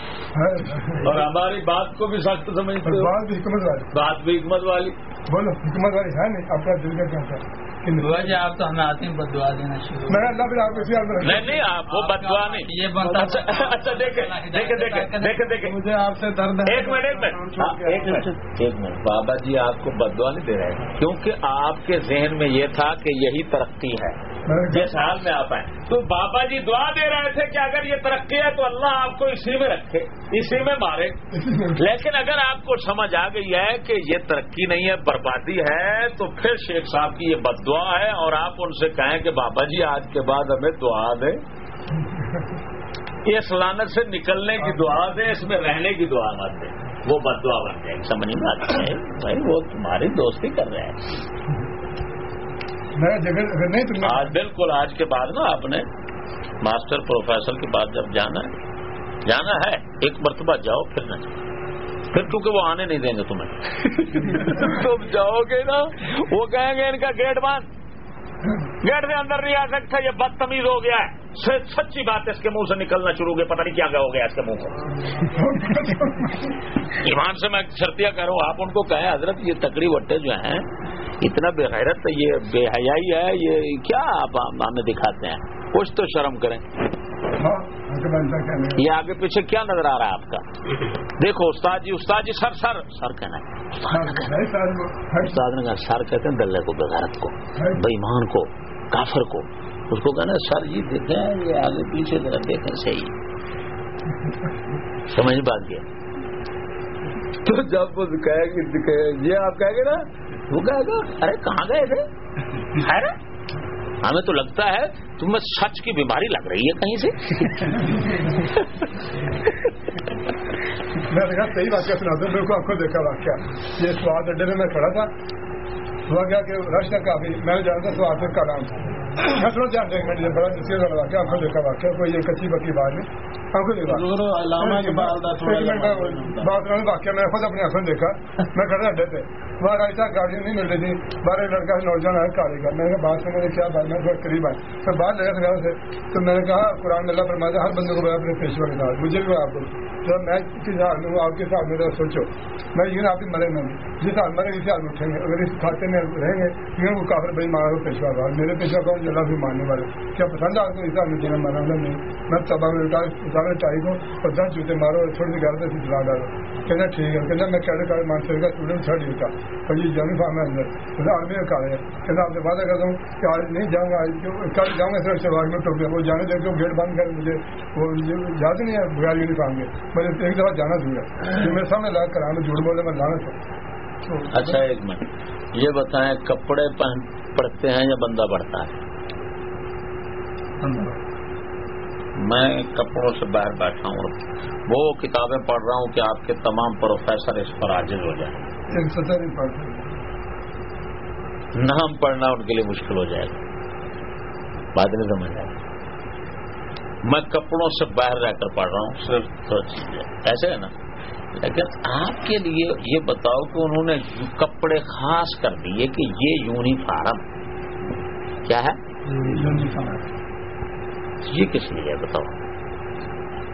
اور ہماری بات کو بھی سخت سمجھتے ہو۔ بات بھی حکمت والی۔ بات بھی حکمت والی۔ بولو حکمت والی ہے نہیں اپنا دل کا کیا جی آپ تو ہمیں آتے ہیں بد دعا دینا شروع میں اللہ نہیں نہیں آپ وہ بدوا نہیں۔ یہ بنتا اچھا اچھا دیکھیں دیکھیں دیکھیں دیکھیں دیکھیں۔ مجھے آپ سے درد ہے۔ ایک منٹ ایک منٹ۔ ہاں، ایک منٹ۔ ایک منٹ۔ بابا جی آپ کو بدوا نہیں دے رہے۔ ہیں کیونکہ آپ کے ذہن میں یہ تھا کہ یہی ترقی ہے۔ جس حال میں آپ آئے تو بابا جی دعا دے رہے تھے کہ اگر یہ ترقی ہے تو اللہ آپ کو اسی میں رکھے، اسی میں مارے۔ لیکن اگر آپ کو سمجھ آ گئی ہے کہ یہ ترقی نہیں ہے، بربادی ہے، تو پھر شیخ صاحب کی یہ بد دعا ہے اور آپ ان سے کہیں کہ بابا جی آج کے بعد ہمیں دعا دیں۔ اس لانت سے نکلنے کی دعا دیں، اس میں رہنے کی دعا مت دیں۔ وہ بد دعا بن جائے سمجھ میں آتی ہے؟ بھائی، وہ تمہاری دوستی کر رہے ہیں۔ نہیں آج بالکل آج کے بعد نا آپ نے ماسٹر پروفیسر کے بعد جب جانا ہے جانا ہے ایک مرتبہ جاؤ پھر نہ جاؤ۔ پھر کیونکہ وہ آنے نہیں دیں گے تمہیں۔ تم جاؤ گے نا وہ کہیں گے ان کا گیٹ بند۔ گیٹ سے اندر نہیں آ سکتا یہ بدتمیز ہو گیا ہے۔ سچی بات ہے اس کے منہ سے نکلنا شروع ہو گیا پتہ نہیں کیا ہو گیا اس کے منہ کو۔ ایمان سے میں شرطیہ کہہ رہا ہوں آپ ان کو کہیں حضرت یہ تکڑی وٹے جو ہیں اتنا بے غیرت ہے یہ بے حیائی ہے یہ کیا آپ ہمیں دکھاتے ہیں؟ کچھ تو شرم کریں۔ ہاں یہ آگے پیچھے کیا نظر آ رہا ہے آپ کا؟ دیکھو استاد جی استاد جی سر سر۔ سر کہنا ہے۔ استاد نے کہا سر کہتے ہیں دلے کو بغیرت کو بےمان کو کافر کو۔ اس کو کہنا سر جی دیکھیں یہ آگے پیچھے ذرا دیکھیں صحیح۔ سمجھ بات کیا تو جب وہ یہ آپ کہیں گے نا وہ کہے گا؟ ارے، کہاں گئے تھے؟ ہمیں تو لگتا ہے تمہیں سچ کی بیماری لگ رہی ہے کہیں سے؟ میں نے کہا، صحیح واقعہ سنا دو میرے کو آنکھوں دیکھا واقعہ۔ یہ سواد اڈے میں میں کھڑا تھا۔ ہوا کیا کہ رش تھا کافی میں جانتا جانا تھا سواد کا نام تھا۔ گے بڑا والا واقعہ آنکھوں دیکھا واقعہ کوئی یہ کچی بکی بات نہیں۔ آنکھوں دیکھا۔ ایک منٹ بات کرنے واقعہ میں نے خود اپنی آنکھوں دیکھا۔ میں کھڑا اڈے پہ وہاں ایسا گاڑی نہیں مل رہی تھی۔ باہر ایک لڑکا نوجوان ہے کالے کا میں نے بات کیا بات میں قریب آئے۔ تو بات لگا سے۔ تو میں نے کہا قرآن اللہ ہے ہر بندے کو اپنے پیشوا کے ساتھ۔ مجھے بھی آپ کو۔ تو میں کس حال میں ہوں آپ کے ساتھ میرا سوچو۔ میں یہ آپ مرے میں جس حال مرے اسی حال اٹھیں گے۔ اگر اس کھاتے میں رہیں گے کیونکہ وہ کافر بھائی مارا پیشوا کا میرے پیشوا کا اللہ بھی ماننے والے کیا پسند ہے آپ کو اس میں جینا مانا نہیں میں تباہ میں اٹھا ٹائی کو اور دس جوتے مارو اور تھوڑی سی گھر سے چلا ڈالو کہنا ٹھیک ہے کہنا میں کیڈر کارڈ مانسر کا اسٹوڈنٹ چھڑ دیتا اور یہ یونیفارم ہے اندر کہنا آدمی کا کارڈ ہے کہنا آپ سے وعدہ کرتا ہوں کہ آج نہیں جاؤں گا کل جاؤں گا سر شلوار میں ٹوپ وہ جانے دے کے گیٹ بند کر مجھے وہ یاد نہیں ہے بغیر یونیفارم کے مجھے ایک دفعہ جانا ضرور ہے جو میرے سامنے لا کر آنا جھوٹ بولے میں لانا تھا اچھا ایک منٹ یہ بتائیں کپڑے پہن پڑتے ہیں یا بندہ پڑتا ہے میں کپڑوں سے باہر بیٹھا ہوں وہ کتابیں پڑھ رہا ہوں کہ آپ کے تمام پروفیسر اس پر عاجز ہو جائیں۔ نام پڑھنا ان کے لیے مشکل ہو جائے گا۔ بات نہیں سمجھ آئے میں کپڑوں سے باہر رہ کر پڑھ رہا ہوں صرف ایسے ہے نا؟ لیکن آپ کے لیے یہ بتاؤ کہ انہوں نے کپڑے خاص کر دیے کہ یہ یونیفارم کیا ہے؟ یہ کس لیے ہے بتاؤ؟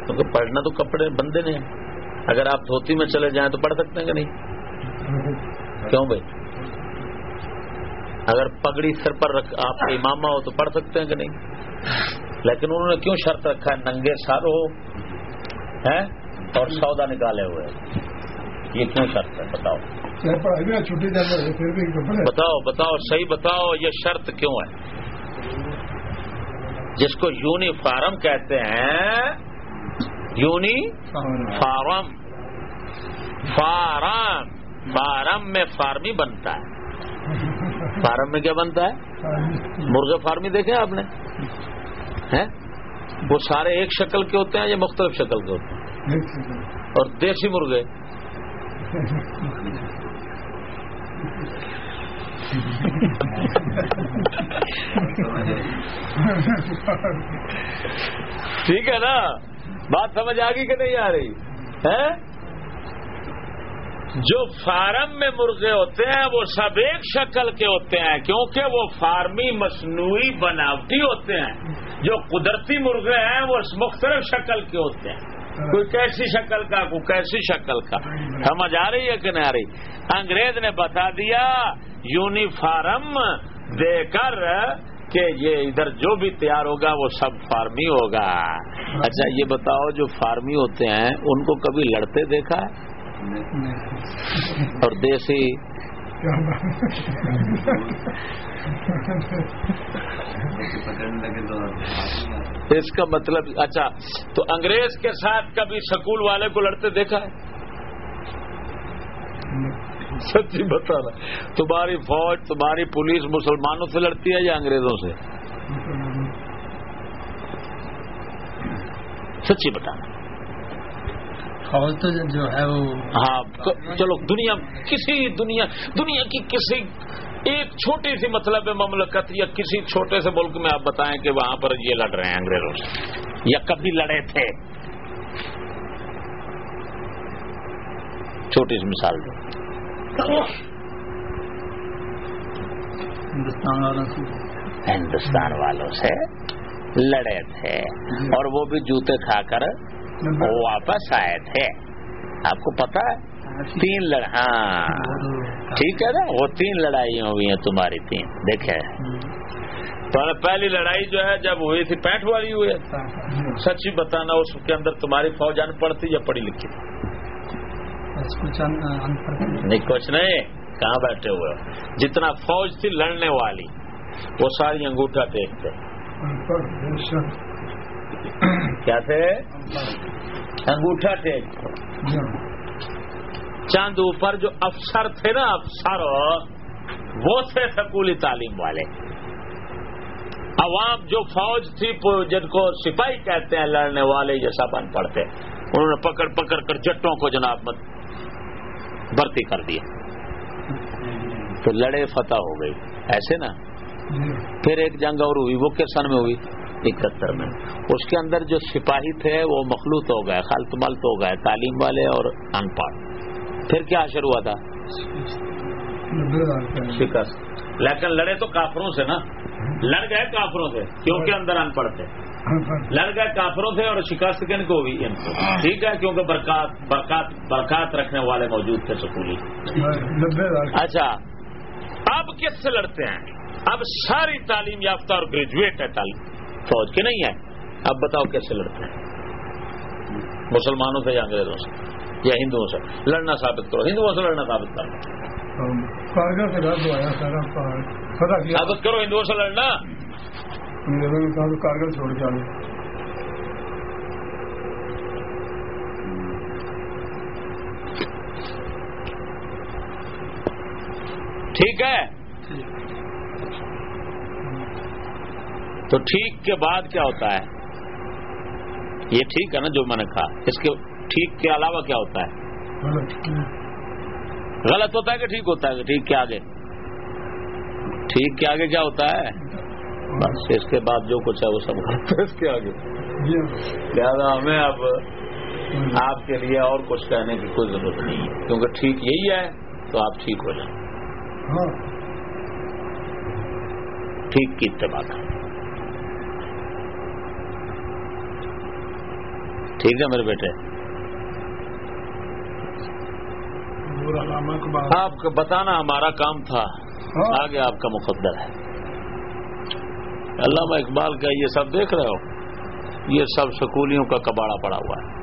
کیونکہ پڑھنا تو کپڑے بندے نے اگر آپ دھوتی میں چلے جائیں تو پڑھ سکتے ہیں کہ نہیں؟ کیوں بھائی؟ اگر پگڑی سر پر رکھ آپ کا امامہ ہو تو پڑھ سکتے ہیں کہ نہیں؟ لیکن انہوں نے کیوں شرط رکھا ہے؟ ننگے سر ہو ہے اور سودا نکالے ہوئے۔ یہ کیوں شرط ہے؟ بتاؤ۔ بتاؤ بتاؤ صحیح بتاؤ یہ شرط کیوں ہے؟ جس کو یونیفارم کہتے ہیں یونی فارم۔ فارم فارم میں فارمی بنتا ہے۔ فارم میں کیا بنتا ہے؟ مرغے فارمی دیکھے آپ نے؟ وہ سارے ایک شکل کے ہوتے ہیں یا مختلف شکل کے ہوتے ہیں؟ اور دیسی مرغے۔ ٹھیک ہے نا؟ بات سمجھ آ گئی کہ نہیں آ رہی؟ ہے جو فارم میں مرغے ہوتے ہیں، وہ سب ایک شکل کے ہوتے ہیں، کیونکہ وہ فارمی مصنوعی بناوٹی ہوتے ہیں۔ جو قدرتی مرغے ہیں، وہ مختلف شکل کے ہوتے ہیں۔ کوئی کیسی شکل کا، کوئی کیسی شکل کا۔ سمجھ آ رہی ہے کہ نہیں آ رہی؟ انگریز نے بتا دیا یونیفارم دے کر کہ یہ ادھر جو بھی تیار ہوگا وہ سب فارمی ہوگا۔ اچھا یہ بتاؤ جو فارمی ہوتے ہیں، ان کو کبھی لڑتے دیکھا؟ ہے اور دیسی۔ اس کا مطلب اچھا تو انگریز کے ساتھ کبھی سکول والے کو لڑتے دیکھا ہے؟ سچی بتانا تمہاری فوج تمہاری پولیس مسلمانوں سے لڑتی ہے یا انگریزوں سے؟ سچی بتانا فوج تو جو ہے وہ ہاں چلو دنیا کسی دنیا دنیا کی کسی ایک چھوٹی سی مطلب مملکت یا کسی چھوٹے سے ملک میں آپ بتائیں کہ وہاں پر یہ لڑ رہے ہیں انگریزوں سے یا کبھی لڑے تھے۔ چھوٹی سی مثال دو۔ ہندوستان والوں سے۔ ہندوستان والوں سے لڑے تھے اور وہ بھی جوتے کھا کر واپس آئے تھے۔ آپ کو پتا ہے؟ تین لڑ ہاں۔ ٹھیک ہے نا؟ وہ تین لڑائیاں ہوئی ہیں تمہاری تین۔ دیکھے تو پہلی لڑائی جو ہے جب ہوئی تھی پینٹ والی ہوئی ہے سچی بتانا اس کے اندر تمہاری فوج ان پڑھتی یا پڑھی لکھی؟ نہیں کچھ نہیں کہاں بیٹھے ہوئے جتنا فوج تھی لڑنے والی وہ ساری انگوٹھا ٹیک تھے کیا تھے؟ انگوٹھا ٹیک چاند اوپر جو افسر تھے نا افسر وہ تھے سکولی تعلیم والے۔ عوام جو فوج تھی جن کو سپاہی کہتے ہیں لڑنے والے جیسا بن پڑتے انہوں نے پکڑ پکڑ کر جٹوں کو جناب مت بھرتی کر دیا۔ تو لڑے فتح ہو گئی ایسے نا؟ پھر ایک جنگ اور ہوئی، وہ کس سن میں ہوئی؟ اکہتر میں۔ اس کے اندر جو سپاہی تھے، وہ مخلوط ہو گئے، خلط ملت ہو گئے، تعلیم والے اور ان پڑھ۔ پھر کیا حشر ہوا تھا؟ شکست۔ لیکن لڑے تو کافروں سے نا۔ لڑ گئے کافروں سے، کیونکہ اندر ان پڑھ تھے۔ لڑ گئے کافروں سے اور شکست کن کو ہوئی ان کو۔ ٹھیک ہے کیونکہ برکات برکات برکات رکھنے والے موجود تھے سکولی۔ اچھا اب کس سے لڑتے ہیں؟ اب ساری تعلیم یافتہ اور گریجویٹ ہے تعلیم۔ فوج کے نہیں ہے۔ اب بتاؤ کیسے لڑتے ہیں؟ مسلمانوں سے یا انگریزوں سے؟ یا ہندوؤں سے؟ لڑنا ثابت کرو۔ ہندوؤں سے لڑنا ثابت کرو۔ ثابت کرو ہندوؤں سے لڑنا۔ کارگل چھوڑ کے ٹھیک ہے؟ تو ٹھیک کے بعد کیا ہوتا ہے؟ یہ ٹھیک ہے نا جو میں نے کہا۔ اس کے ٹھیک کے علاوہ کیا ہوتا ہے؟ غلط۔ ہوتا ہے کہ ٹھیک ہوتا ہے؟ کہ ٹھیک کے آگے۔ ٹھیک کے آگے کیا ہوتا ہے؟ بس اس کے بعد جو کچھ ہے وہ سب اس کے آگے۔ لہٰذا ہمیں اب آپ کے لیے اور کچھ کہنے کی کوئی ضرورت نہیں ہے۔ کیونکہ ٹھیک یہی ہے تو آپ ٹھیک ہو جائیں۔ ٹھیک کی اتباع کریں ٹھیک ہے میرے بیٹے۔ آپ کو بتانا ہمارا کام تھا۔ آگے آپ کا مقدر ہے۔ علامہ اقبال کا یہ سب دیکھ رہے ہو یہ سب سکولیوں کا کباڑا پڑا ہوا ہے۔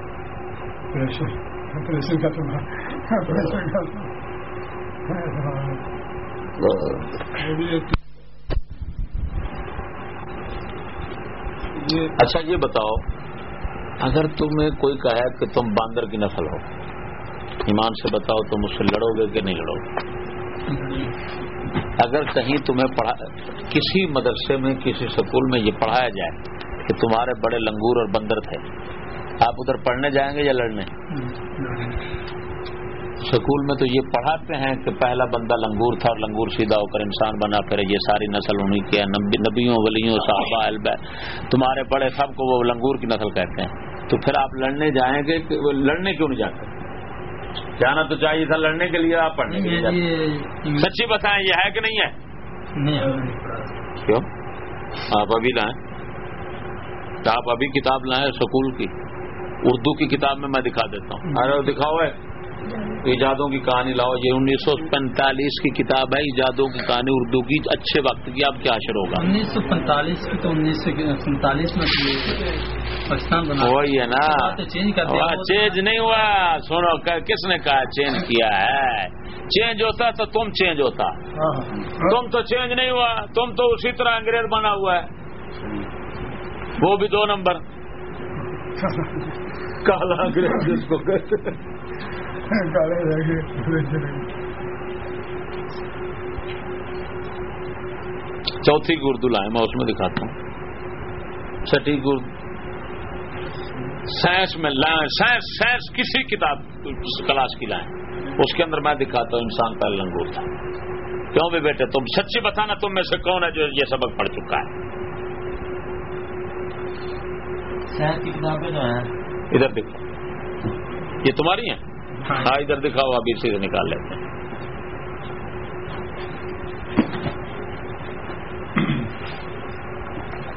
اچھا یہ بتاؤ اگر تمہیں کوئی کہے کہ تم باندر کی نسل ہو ایمان سے بتاؤ تم اس سے لڑو گے کہ نہیں لڑو گے؟ اگر کہیں تمہیں پڑھا کسی مدرسے میں، کسی سکول میں یہ پڑھایا جائے کہ تمہارے بڑے لنگور اور بندر تھے، آپ ادھر پڑھنے جائیں گے یا لڑنے؟ سکول میں تو یہ پڑھاتے ہیں کہ پہلا بندہ لنگور تھا اور لنگور سیدھا ہو کر انسان بنا، پھر یہ ساری نسل انہیں کی نبیوں، ولیوں، صحابہ البہ تمہارے بڑے سب کو وہ لنگور کی نسل کہتے ہیں۔ تو پھر آپ لڑنے جائیں گے کہ لڑنے کیوں نہیں جاتے؟ جانا تو چاہیے تھا لڑنے کے لیے آپ پڑھنے کے لیے سچی بتائیں یہ ہے کہ نہیں ہے؟ کیوں؟ آپ ابھی لائیں۔ آپ ابھی کتاب لائیں سکول کی۔ اردو کی کتاب میں میں دکھا دیتا ہوں۔ ارے دکھاؤ ہے ایجادوں کی کہانی لاؤ یہ انیس سو پینتالیس کی کتاب ہے ایجادوں کی کہانی اردو کی اچھے وقت کی آپ کیا اشر ہوگا؟ انیس سو پینتالیس کی تو انیس سو سینتالیس میں پاکستان بنا وہی ہے نا۔ چینج نہیں ہوا۔ سنو کس نے کہا چینج کیا ہے؟ چینج ہوتا تو تم چینج ہوتا۔ تم تو چینج نہیں ہوا تم تو اسی طرح انگریز بنا ہوا ہے۔ وہ بھی دو نمبر۔ کالا انگریز جس کو۔ کہتے چوتھی کی اردو لائیں میں اس میں دکھاتا ہوں۔ چھٹی کی اردو سائنس میں لائیں سائنس سائنس کسی کتاب کلاس کی لائیں۔ اس کے اندر میں دکھاتا ہوں انسان پہلے لنگور تھا۔ کیوں بھی بیٹے تم سچی بتانا تم میں سے کون ہے جو یہ سبق پڑھ چکا ہے۔ ادھر دیکھو۔ یہ تمہاری ہیں؟ ہاں ادھر دکھاؤ ابھی سے نکال لیتے ہیں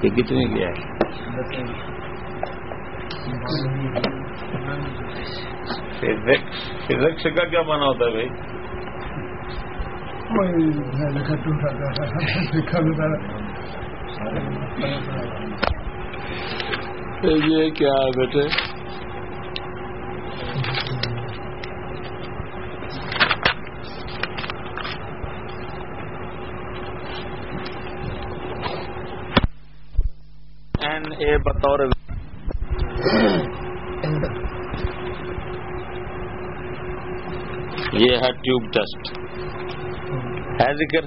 یہ کتنے کیا ہے؟ فزکس کا کیا مانا ہوتا ہے بھائی؟ یہ کیا ہے بیٹے؟ این اے بطور یہ ہے ٹیوب ٹیسٹ۔ ہے ذکر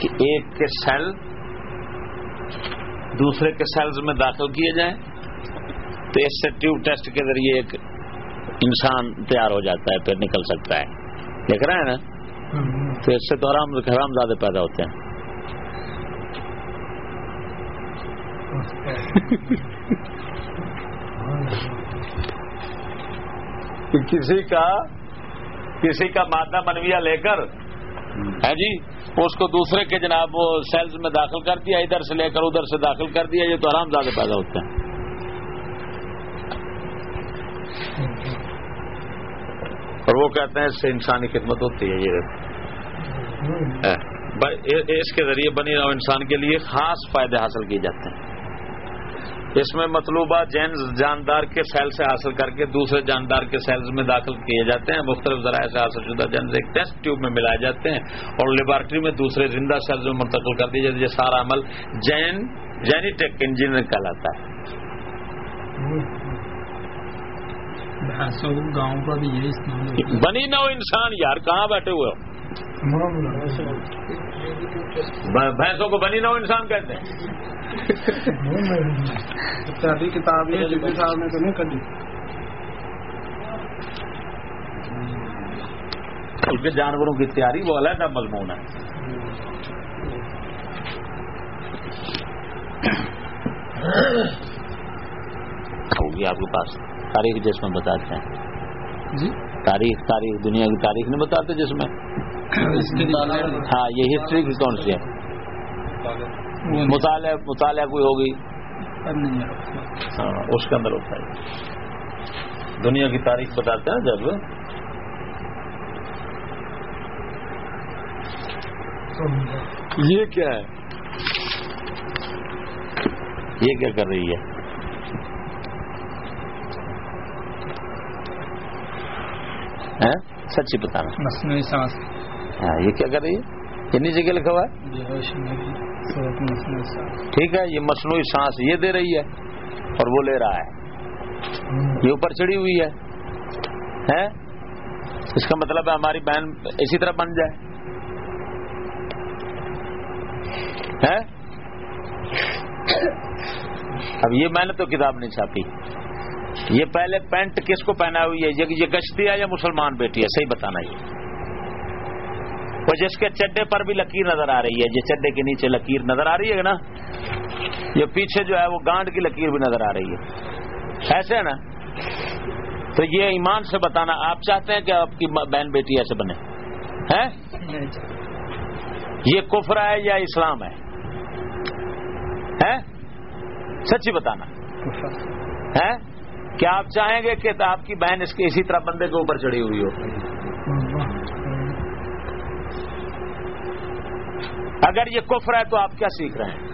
کہ ایک کے سیل دوسرے کے سیلز میں داخل کیے جائیں تو اس سے ٹیوب ٹیسٹ کے ذریعے ایک انسان تیار ہو جاتا ہے، پھر نکل سکتا ہے۔ دیکھ رہے ہیں نا؟ تو اس سے تو آرام حرام زیادہ پیدا ہوتے ہیں۔ کسی کا کسی کا مادہ منویہ لے کر ہے جی اس کو دوسرے کے جناب وہ سیلز میں داخل کر دیا ادھر سے لے کر ادھر سے داخل کر دیا یہ تو آرام زیادہ پیدا ہوتے ہیں اور وہ کہتے ہیں اس سے انسانی خدمت ہوتی ہے یہ اس کے ذریعے بنی رہو انسان کے لیے خاص فائدے حاصل کیے جاتے ہیں۔ اس میں مطلوبہ جین جاندار کے سیل سے حاصل کر کے دوسرے جاندار کے سیلز میں داخل کیے جاتے ہیں۔ مختلف ذرائع سے حاصل شدہ جین ایک ٹیسٹ ٹیوب میں ملائے جاتے ہیں اور لیبارٹری میں دوسرے زندہ سیلز میں منتقل کر دیے جاتے یہ سارا عمل جین جینیٹیک انجینئر کہلاتا ہے۔ گاؤں کا بھی یہی استعمال بنی نہ ہو انسان یار کہاں بیٹھے ہوئے ہو؟ بھینسوں کو بنی نہ ہو انسان کہتے ہیں۔ کتاب صاحب نے تو نہیں کر دی اس کے جانوروں کی تیاری وہ علیحدہ مضمون ہے۔ ہوگی آپ کے پاس تاریخ جس میں بتاتے ہیں۔ جی۔ تاریخ تاریخ، دنیا کی تاریخ نہیں بتاتے جس میں۔ ہاں یہ ہسٹری کی کون سی ہے؟ مطالعہ مطالعہ کوئی ہوگی؟ ہاں اس کے اندر ہوتا ہے۔ دنیا کی تاریخ بتاتے ہیں جب۔ یہ کیا ہے؟ یہ کیا کر رہی ہے؟ سچی بتانا۔ مصنوعی سانس۔ ہاں یہ کیا کر رہی ہے؟ کتنی جگہ لکھا ہوا ہے؟ ٹھیک ہے یہ مصنوعی سانس یہ دے رہی ہے اور وہ لے رہا ہے۔ یہ اوپر چڑھی ہوئی ہے۔ اس کا مطلب ہے ہماری بہن اسی طرح بن جائے۔ اب یہ میں نے تو کتاب نہیں چھاپی۔ یہ پہلے پینٹ کس کو پہنا ہوئی ہے؟ یہ گشتی ہے یا مسلمان بیٹی ہے؟ صحیح بتانا یہ۔ وہ جس کے چڈے پر بھی لکیر نظر آ رہی ہے جس چڈے کے نیچے لکیر نظر آ رہی ہے نا یہ پیچھے جو ہے وہ گانڈ کی لکیر بھی نظر آ رہی ہے۔ ایسے ہے نا؟ تو یہ ایمان سے بتانا آپ چاہتے ہیں کہ آپ کی بہن بیٹی ایسے بنے؟ ہیں؟ یہ کفر ہے یا اسلام ہے؟ سچی بتانا۔ ہے کیا آپ چاہیں گے کہ آپ کی بہن اس کے اسی طرح بندے کے اوپر چڑھی ہوئی ہو؟ اگر یہ کفر ہے تو آپ کیا سیکھ رہے ہیں؟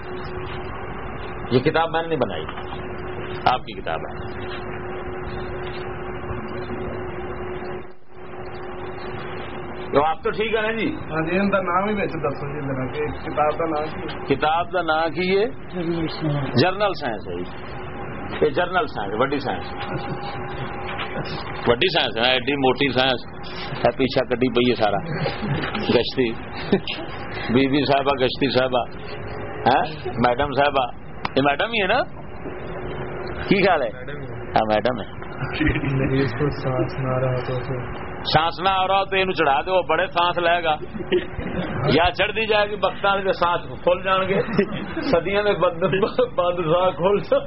یہ کتاب میں نے نہیں بنائی۔ آپ کی کتاب ہے۔ تو آپ تو ٹھیک ہے نا جی؟ ہاں جی نام ہی جی کتاب کا نام کتاب کا نام کی یہ جرنل سائنس ہے جی۔ یہ جرنل سائنس وڈی سائنس وڈی سائنس ہے ایڈی موٹی سائنس ہے پیچھا کڈی پی ہے سارا گشتی بی بی صاحبہ گشتی صاحبہ ہے میڈم صاحبہ یہ میڈم ہی ہے نا کی خیال ہے ہاں میڈم ہے سانس نہ آ رہا تو یہ چڑھا دے وہ بڑے سانس لے گا یا چڑھ دی جائے گی بختہ کے سانس کھول جان گے سدیاں بند بند سا کھول سا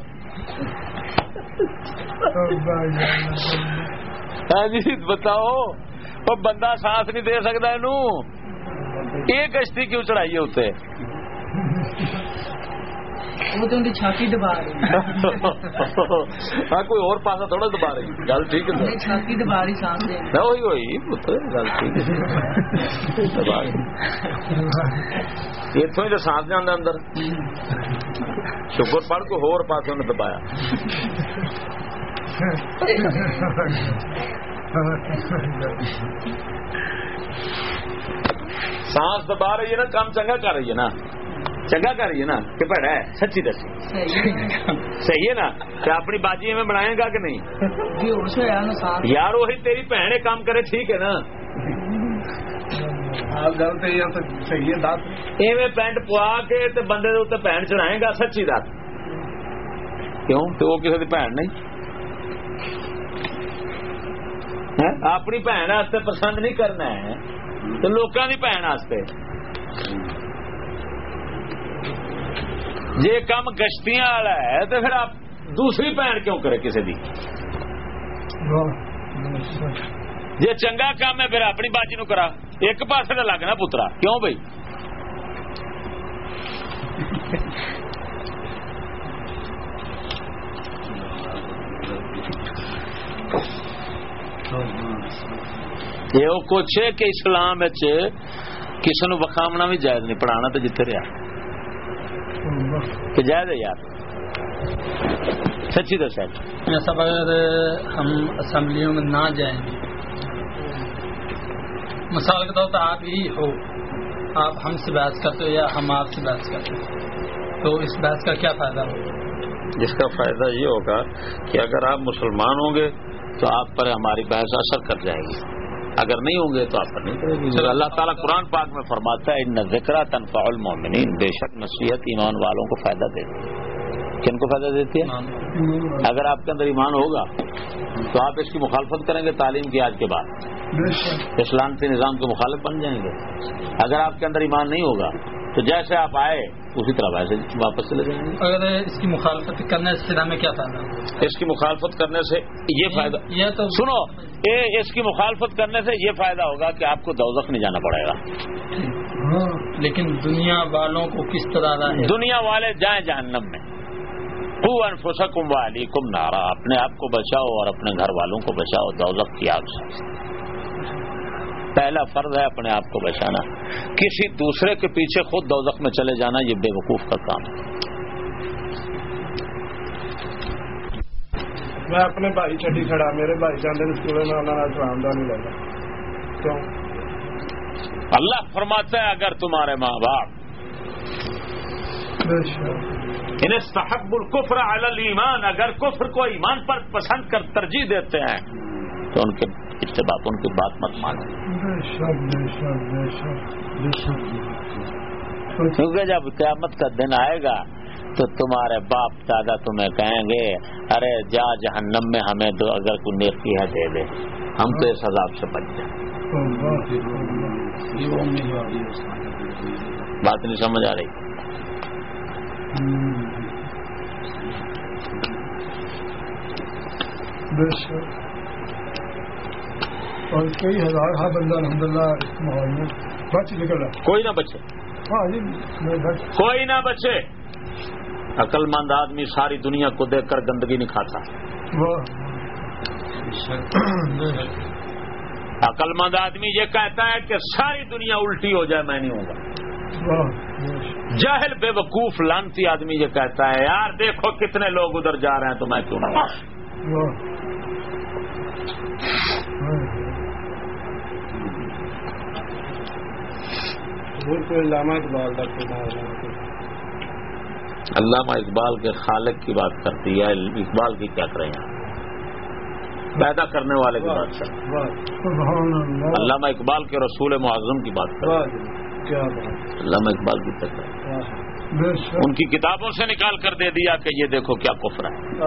ہاں جی بتاؤ وہ بندہ سانس نہیں دے سکتا یہ کشتی کیوں چڑھائی ہے اتنے وہ تو ان کی چھاتی دبا رہی ہاں کوئی اور پاسا تھوڑا دبا رہی گل ٹھیک ہے۔ ہے چھاتی دبا رہی سانس دے۔ نہ وہی وہی پتر گل ٹھیک ہے۔ دبا رہی اتوں ہی تو سانس جانا اندر۔ شکر پڑھ کو ہور پاسوں نے دبایا۔ سانس دبا رہی ہے نا کام چنگا کر رہی ہے نا۔ چنگا کر ہے نا کہ بڑا ہے سچی دسی صحیح ہے نا کہ اپنی باجی میں بنائے گا کہ نہیں یار وہی تیری بہن کام کرے ٹھیک ہے نا یہ ایویں پینٹ پوا کے تے بندے دے بہن چڑھائے گا سچی دس کیوں تو وہ کسی کی بہن نہیں ہیں؟ اپنی بہن واسطے پسند نہیں کرنا ہے تو لوکاں دی بہن واسطے یہ کام گشتیاں والا ہے تو پھر آپ دوسری بہن کیوں کرے کسی دی؟ یہ چنگا کام ہے پھر اپنی باجی نو کرا۔ ایک پاسے تو لگنا پترا۔ کیوں بھائی یہ کچھ کہ اسلام کسی نو بخامنا بھی جائز نہیں، پڑھانا تو جتنے رہا کہ جائز ہے یار۔ سچی دس ہے سب اگر ہم اسمبلیوں میں نہ جائیں گے۔ مثال کے طور پر آپ ہی ہو۔ آپ ہم سے بحث کرتے ہو یا ہم آپ سے بحث کرتے ہو۔ تو اس بحث کا کیا فائدہ ہوگا؟ جس کا فائدہ یہ ہوگا کہ اگر آپ مسلمان ہوں گے تو آپ پر ہماری بحث اثر کر جائے گی۔ اگر نہیں ہوں گے تو آپ پر نہیں کرے گی۔ اللہ تعالیٰ قرآن پاک میں فرماتا ہے ان ذکر تنفع المومنین بے شک نصیحت ایمان والوں کو فائدہ دیتی ہے کن کو فائدہ دیتی ہے؟ اگر آپ کے اندر ایمان ہوگا تو آپ اس کی مخالفت کریں گے تعلیم کی آج کے بعد۔ اسلام کے نظام کے مخالف بن جائیں گے۔ اگر آپ کے اندر ایمان نہیں ہوگا تو جیسے آپ آئے اسی طرح ویسے واپس چلے جائیں گے۔ اگر اس کی مخالفت کرنے سے ہمیں کیا فائدہ؟ اس کی مخالفت کرنے سے یہ فائدہ یہ تو سنو اس کی مخالفت کرنے سے یہ فائدہ ہوگا کہ آپ کو دوزخ نہیں جانا پڑے گا۔ لیکن دنیا والوں کو کس طرح دنیا والے جائیں جہنم میں۔ انفسکم وعلیکم نارا اپنے آپ کو بچاؤ اور اپنے گھر والوں کو بچاؤ دوزخ کی آگ سے۔ پہلا فرض ہے اپنے آپ کو بچانا۔ کسی دوسرے کے پیچھے خود دوزخ میں چلے جانا یہ بے وقوف کا کام ہے۔ میں اپنے بھائی چھٹی کھڑا میرے بھائی چاہتے کیوں؟ اللہ فرماتا ہے اگر تمہارے ماں باپ انہیں صحب القفر علی الایمان اگر کفر کو ایمان پر پسند کر ترجیح دیتے ہیں تو ان کے اتباع ان کی بات مت مانو۔ کیونکہ جب قیامت کا دن آئے گا، تو تمہارے باپ دادا تمہیں کہیں گے، ارے جا جہنم میں ہمیں دو، اگر کوئی نیکی ہے دے دے۔ ہم تو اس عذاب سے بچ جائیں۔ بات نہیں سمجھ آ رہی۔ بے شک اور کئی ہزار ہاں بندہ الحمد للہ اس ماحول میں بچ نکل رہا کوئی نہ بچے۔ ہاں جی کوئی نہ بچے۔ عقل مند آدمی ساری دنیا کو دیکھ کر گندگی نہیں کھاتا۔ عقل مند آدمی یہ کہتا ہے کہ ساری دنیا الٹی ہو جائے میں نہیں ہوں گا۔ جاہل بے وقوف لانتی آدمی یہ کہتا ہے یار دیکھو کتنے لوگ ادھر جا رہے ہیں تو میں کیوں نہ جاؤں؟ واہ علامہ اقبال کے خالق کی بات کرتی ہے اقبال کی کیا کریں پیدا کرنے والے کی بات کریں اللہ علامہ اقبال کے رسول معظم کی بات کریں علامہ اقبال کی شک۔ ان کی کتابوں سے نکال کر دے دیا کہ یہ دیکھو کیا کفر ہے۔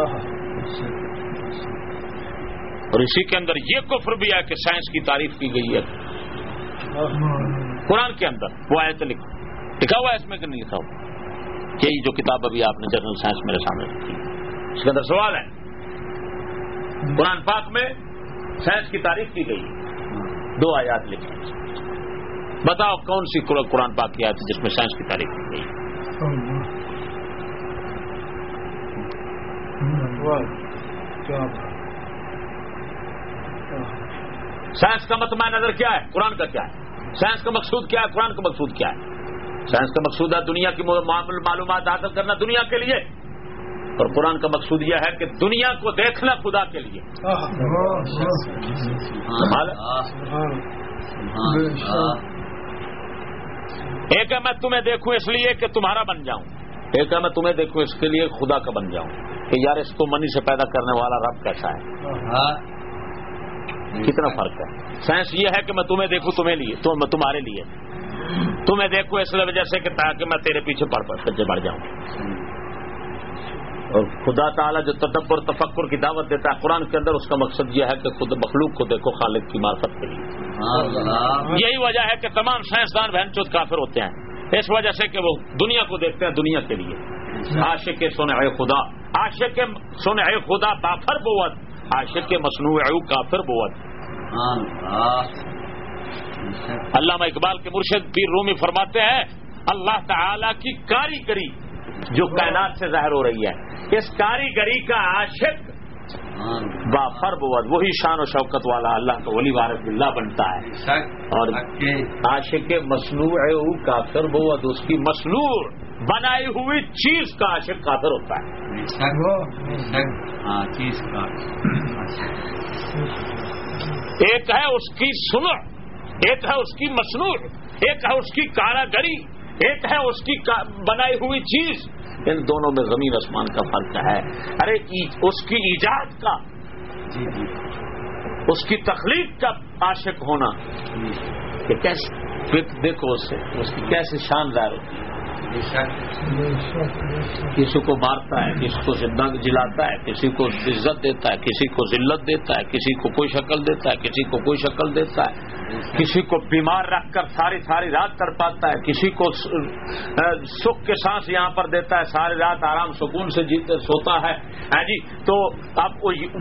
اور اسی کے اندر یہ کفر بھی ہے کہ سائنس کی تعریف کی گئی ہے۔ قرآن کے اندر، وہ آیت لکھو لکھا ہوا ہے، اس میں کہ نہیں لکھا ہوا۔ یہی جو کتاب ابھی آپ نے جنرل سائنس میرے سامنے رکھی اس کے اندر سوال ہے۔ قرآن پاک میں سائنس کی تعریف کی گئی۔ دو آیات لکھی۔ بتاؤ کون سی قرآن پاک کی آیت جس میں سائنس کی تعریف کی گئی؟ سائنس کا متمع نظر کیا ہے؟ قرآن کا کیا ہے؟ سائنس کا مقصود کیا ہے؟ قرآن کا مقصود کیا ہے؟ سائنس کا مقصود ہے دنیا کی معلومات حاصل کرنا دنیا کے لیے۔ اور قرآن کا مقصود یہ ہے کہ دنیا کو دیکھنا خدا کے لیے۔ ایک ہے میں تمہیں دیکھوں اس لیے کہ تمہارا بن جاؤں۔ ایک ہے میں تمہیں دیکھوں اس کے لیے خدا کا بن جاؤں۔ کہ یار اس کو منی سے پیدا کرنے والا رب کیسا ہے؟ کتنا فرق ہے؟ سائنس یہ ہے کہ میں تمہیں دیکھوں، تمہیں لیے، تم تمہارے لیے۔ تمہیں دیکھوں اس وجہ سے کہ تاکہ میں تیرے پیچھے پڑ پڑ پیچھے بڑھ جاؤں۔ اور خدا تعالیٰ جو تدبر، تفکر کی دعوت دیتا ہے قرآن کے اندر، اس کا مقصد یہ ہے کہ خود مخلوق کو دیکھو، خالق کی معرفت کے لیے۔ یہی وجہ ہے کہ تمام سائنسدان بہن چوت کافر ہوتے ہیں۔ اس وجہ سے کہ وہ دنیا کو دیکھتے ہیں، دنیا کے لیے۔ عاشق سنع خدا۔ عاشق سنع خدا کافر بوت۔ عاشق مصنوع کافر بوت علامہ اقبال کے مرشد پیر رومی فرماتے ہیں اللہ تعالی کی کاریگری جو کائنات سے ظاہر ہو رہی ہے اس کاریگری کا عاشق بافر بود وہی شان و شوکت والا اللہ کا ولی وارث اللہ بنتا ہے۔ اور عاشق مصنوع کافر بود اس کی مصنوع بنائی ہوئی چیز کا عاشق کافر ہوتا ہے۔ ایک ہے اس کی سنع ایک ہے اس کی مصنوع ایک ہے اس کی کاراگری ایک ہے اس کی بنائی ہوئی چیز۔ ان دونوں میں زمین آسمان کا فرق ہے۔ ارے اس کی ایجاد کا اس کی تخلیق کا عاشق ہونا۔ کہ کیسے دیکھ- دیکھو اس سے اس کی کیسے شاندار ہوتی ہے۔ کسی کو مارتا ہے، کسی کو زندہ جلاتا ہے، کسی کو عزت دیتا ہے، کسی کو ذلت دیتا ہے، کسی کو کوئی شکل دیتا ہے، کسی کو کوئی شکل دیتا ہے۔ کسی کو بیمار رکھ کر ساری ساری رات کر پاتا ہے، کسی کو سکھ کے سانس یہاں پر دیتا ہے، ساری رات آرام سکون سے جیتے، سوتا ہے۔ ہاں جی؟ تو اب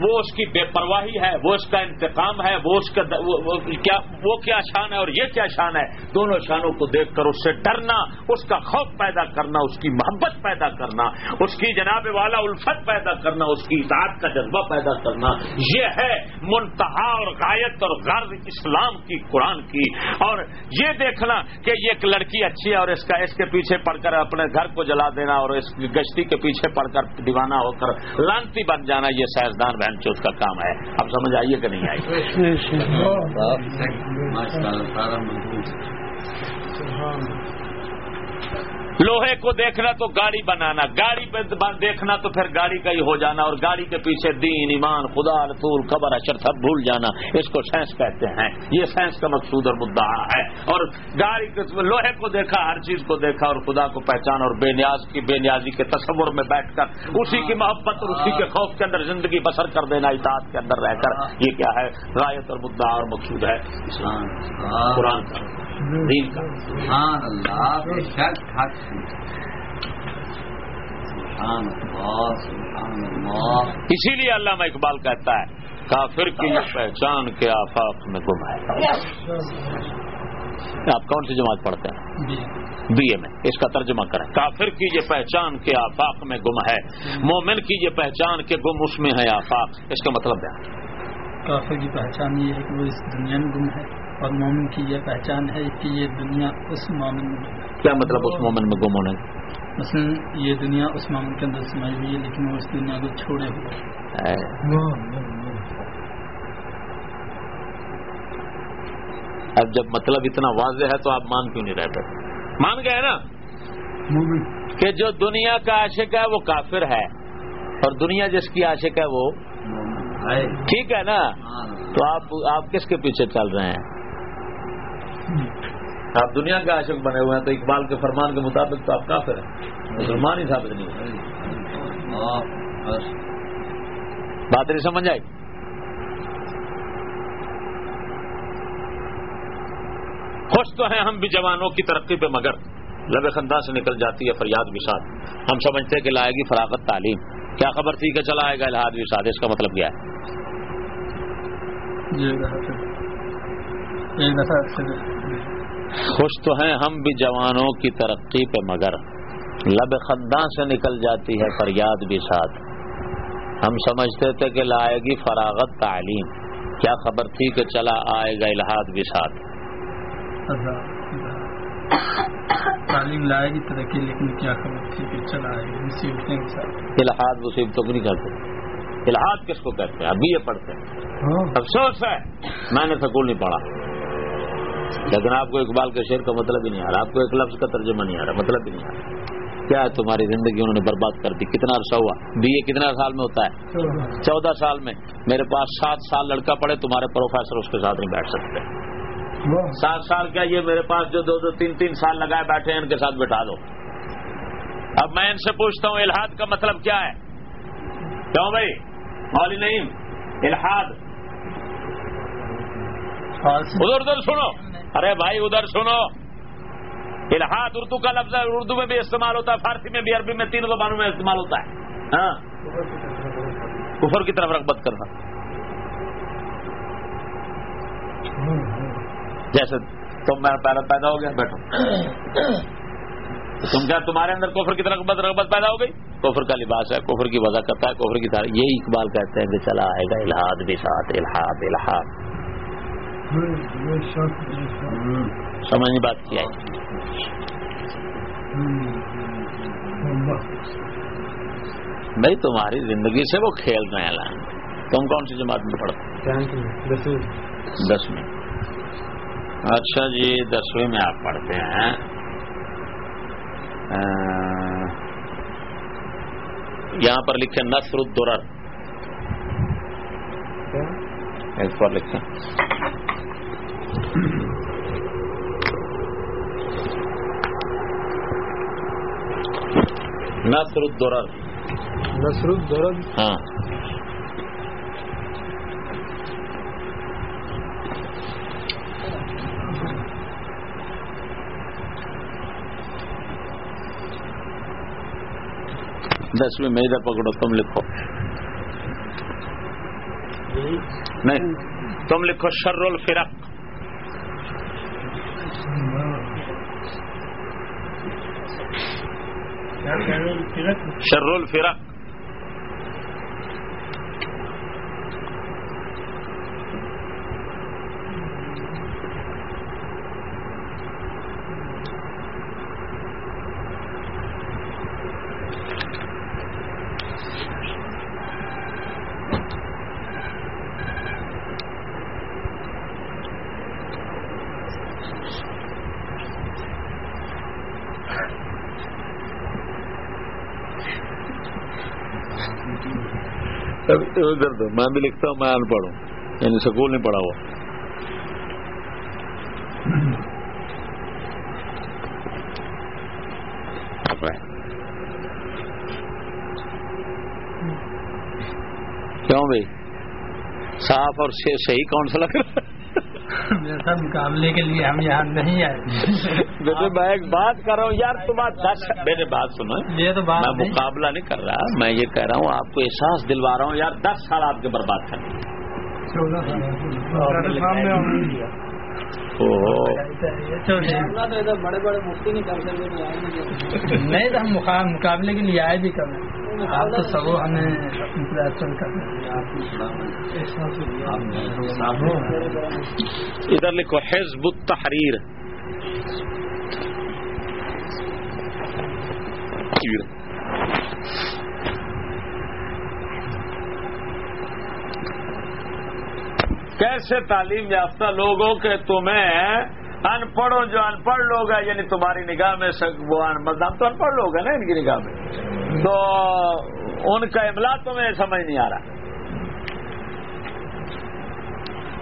وہ اس کی بے پرواہی ہے، وہ اس کا انتقام ہے، وہ اس کا وہ- وہ کیا وہ کیا شان ہے اور یہ کیا شان ہے؟ دونوں شانوں کو دیکھ کر اس سے ڈرنا، اس کا خوف پیدا کرنا، اس کی محبت پیدا کرنا، اس کی جناب والا الفت پیدا کرنا، اس کی اطاعت کا جذبہ پیدا کرنا۔ یہ ہے منتہا اور غایت اور غرض اسلام کی قرآن کی۔ اور یہ دیکھنا کہ یہ ایک لڑکی اچھی ہے اور اس کا اس کے پیچھے پڑ کر اپنے گھر کو جلا دینا اور اس کی گشتی کے پیچھے پڑ کر دیوانہ ہو کر لانتی بن جانا یہ سائنسدان بہن چوت کا کام ہے۔ اب سمجھ آئیے کہ نہیں آئی؟ لوہے کو دیکھنا تو گاڑی بنانا، گاڑی دیکھنا تو پھر گاڑی کا ہی ہو جانا اور گاڑی کے پیچھے دین، ایمان، خدا، رسول خبر اشر سب بھول جانا، اس کو سائنس کہتے ہیں۔ یہ سائنس کا مقصود اور مدعا ہے۔ اور گاڑی لوہے کو دیکھا، ہر چیز کو دیکھا اور خدا کو پہچان اور بے نیاز کی بے نیازی کے تصور میں بیٹھ کر اسی کی محبت اور اسی کے خوف کے اندر زندگی بسر کر دینا، اطاعت کے اندر رہ کر۔ یہ کیا ہے؟ رایت اور مدعا اور مقصود ہے۔ اسلام، قرآن کا۔ دین کا۔ سبحان اللہ سبحان اللہ۔ اسی لیے علامہ اقبال کہتا ہے کافر کی یہ پہچان کے آفاق میں گم ہے۔ آپ کون سی جماعت پڑھتے ہیں؟ جی بی اے میں۔ اس کا ترجمہ کریں۔ کافر کی یہ پہچان کے آفاق میں گم ہے۔ مومن کی یہ پہچان کے گم اس میں ہے آفاق۔ اس کا مطلب ہے؟ کافر کی پہچان یہ ہے کہ وہ اس دنیا میں گم ہے۔ اور مومن کی یہ پہچان ہے کہ یہ دنیا اس مومن کیا مطلب اس مومن میں گم ہونے کا؟ مثلا یہ دنیا اس مومن کے اندر سمائی ہوئی ہے لیکن وہ اس دنیا کو چھوڑے ہوئے اب جب مطلب اتنا واضح ہے تو آپ مان کیوں نہیں رہتے مان گئے نا؟ کہ جو دنیا کا عاشق ہے وہ کافر ہے اور دنیا جس کی عاشق ہے وہ ٹھیک ہے نا؟ تو آپ آپ کس کے پیچھے چل رہے ہیں؟ آپ دنیا کا عاشق بنے ہوئے ہیں تو اقبال کے فرمان کے مطابق تو آپ کافر ہیں۔ مسلمان ہی ثابت نہیں ہوئے۔ بات نہیں سمجھ آئی؟ خوش تو ہیں ہم بھی جوانوں کی ترقی پہ مگر۔ لب خندہ سے نکل جاتی ہے فریاد بھی ساتھ ہم سمجھتے کہ لائے گی فراغت تعلیم۔ کیا خبر تھی کہ چلا آئے گا الحاد بھی ساتھ اس کا مطلب کیا ہے؟ ایک دفعہ پھر- خوش تو ہیں ہم بھی جوانوں کی ترقی پہ مگر۔ لب خنداں سے نکل جاتی ہے فریاد بھی ساتھ۔ ہم سمجھتے تھے کہ لائے گی فراغت تعلیم۔ کیا خبر تھی کہ چلا آئے گا الحاد بھی ساتھ۔ تعلیم لائے گی ترقی لیکن کیا خبر تھی کہ چلا آئے گی؟ مصیبتیں کے ساتھ۔ الحاد مصیبتوں کو نہیں کرتے الحاد کس کو کہتے ہیں؟ ابھی یہ پڑھتے ہیں۔ افسوس ہے میں نے سکول نہیں پڑھا۔ لیکن آپ کو اقبال کے شعر کا مطلب ہی نہیں آ رہا؟ آپ کو ایک لفظ کا ترجمہ نہیں آ رہا مطلب ہی نہیں آ رہا۔ کیا ہے تمہاری زندگی؟ انہوں نے برباد کر دی۔ کتنا عرصہ ہوا؟ بی اے کتنا سال میں ہوتا ہے؟ چودہ سال میں۔ میرے پاس سات سال لڑکا پڑے تمہارے پروفیسر اس کے ساتھ نہیں بیٹھ سکتے۔ سات سال کیا یہ میرے پاس جو دو دو تین تین سال لگائے بیٹھے ہیں ان کے ساتھ بٹھا دو۔ اب میں ان سے پوچھتا ہوں الحاد کا مطلب کیا ہے؟ کیوں بھائی؟ مولی نہیں الحاد ادھر ادھر سنو۔ ارے بھائی، ادھر سنو۔ الحاد اردو کا لفظ ہے، اردو میں بھی استعمال ہوتا ہے، فارسی میں بھی، عربی میں تین زبانوں میں استعمال ہوتا ہے۔ ہاں۔ کفر کی طرف رغبت کرنا۔ جیسے تم میں پہلے پیدا ہو گیا، بیٹھو۔ تم کیا تمہارے اندر کفر کی طرف رغبت رغبت پیدا ہو گئی؟ کفر کا لباس ہے، کفر کی وضاحت کرتا ہے، کفر کی تاریخ یہی اقبال کہتے ہیں کہ چلا آئے گا الحاد بھی ساتھ الحاد الحاد سمجھنی بات کیا ہے بھائی تمہاری زندگی سے وہ کھیل رہے ہیں تم کون سی جماعت میں پڑھتے دسویں۔ اچھا جی دسویں میں آپ پڑھتے ہیں۔ یہاں پر لکھے نصر الدرر۔ اس پر لکھیں نصر الدرر۔ نصر الدرد ہاں۔ دسویں ادھر پکڑو تم لکھو۔ نہیں۔ تم لکھو شر الفرق۔ شر الفرق۔ ادھر دو میں بھی لکھتا ہوں، میں ان پڑھ ہوں یعنی سکول نہیں پڑھا ہوا۔ کیوں بھائی؟ صاف اور صحیح کون سا لگ رہا جیسا مقابلے کے لیے ہم یہاں نہیں آئے۔ بیٹے میں ایک بات کر رہا ہوں یار تم بات میرے بات سنو۔ یہ تو بات میں مقابلہ نہیں کر رہا میں یہ کہہ رہا ہوں آپ کو احساس دلوا رہا ہوں یار دس سال آپ کے برباد کر بڑے بڑے مفتی نہیں کر سکتے نہیں تو ہم مقا- مقابلے کے لیے آئے بھی کم۔ آپ تو سب ہمیں ادھر لکھو حزب التحریر۔ کیسے تعلیم یافتہ لوگوں کے تمہیں ان پڑھو جو ان پڑھ لوگ ہیں یعنی تمہاری نگاہ میں وہ ان مطلب تو ان پڑھ لوگ ہیں نا ان کی نگاہ میں۔ تو ان کا املا تمہیں سمجھ نہیں آ رہا۔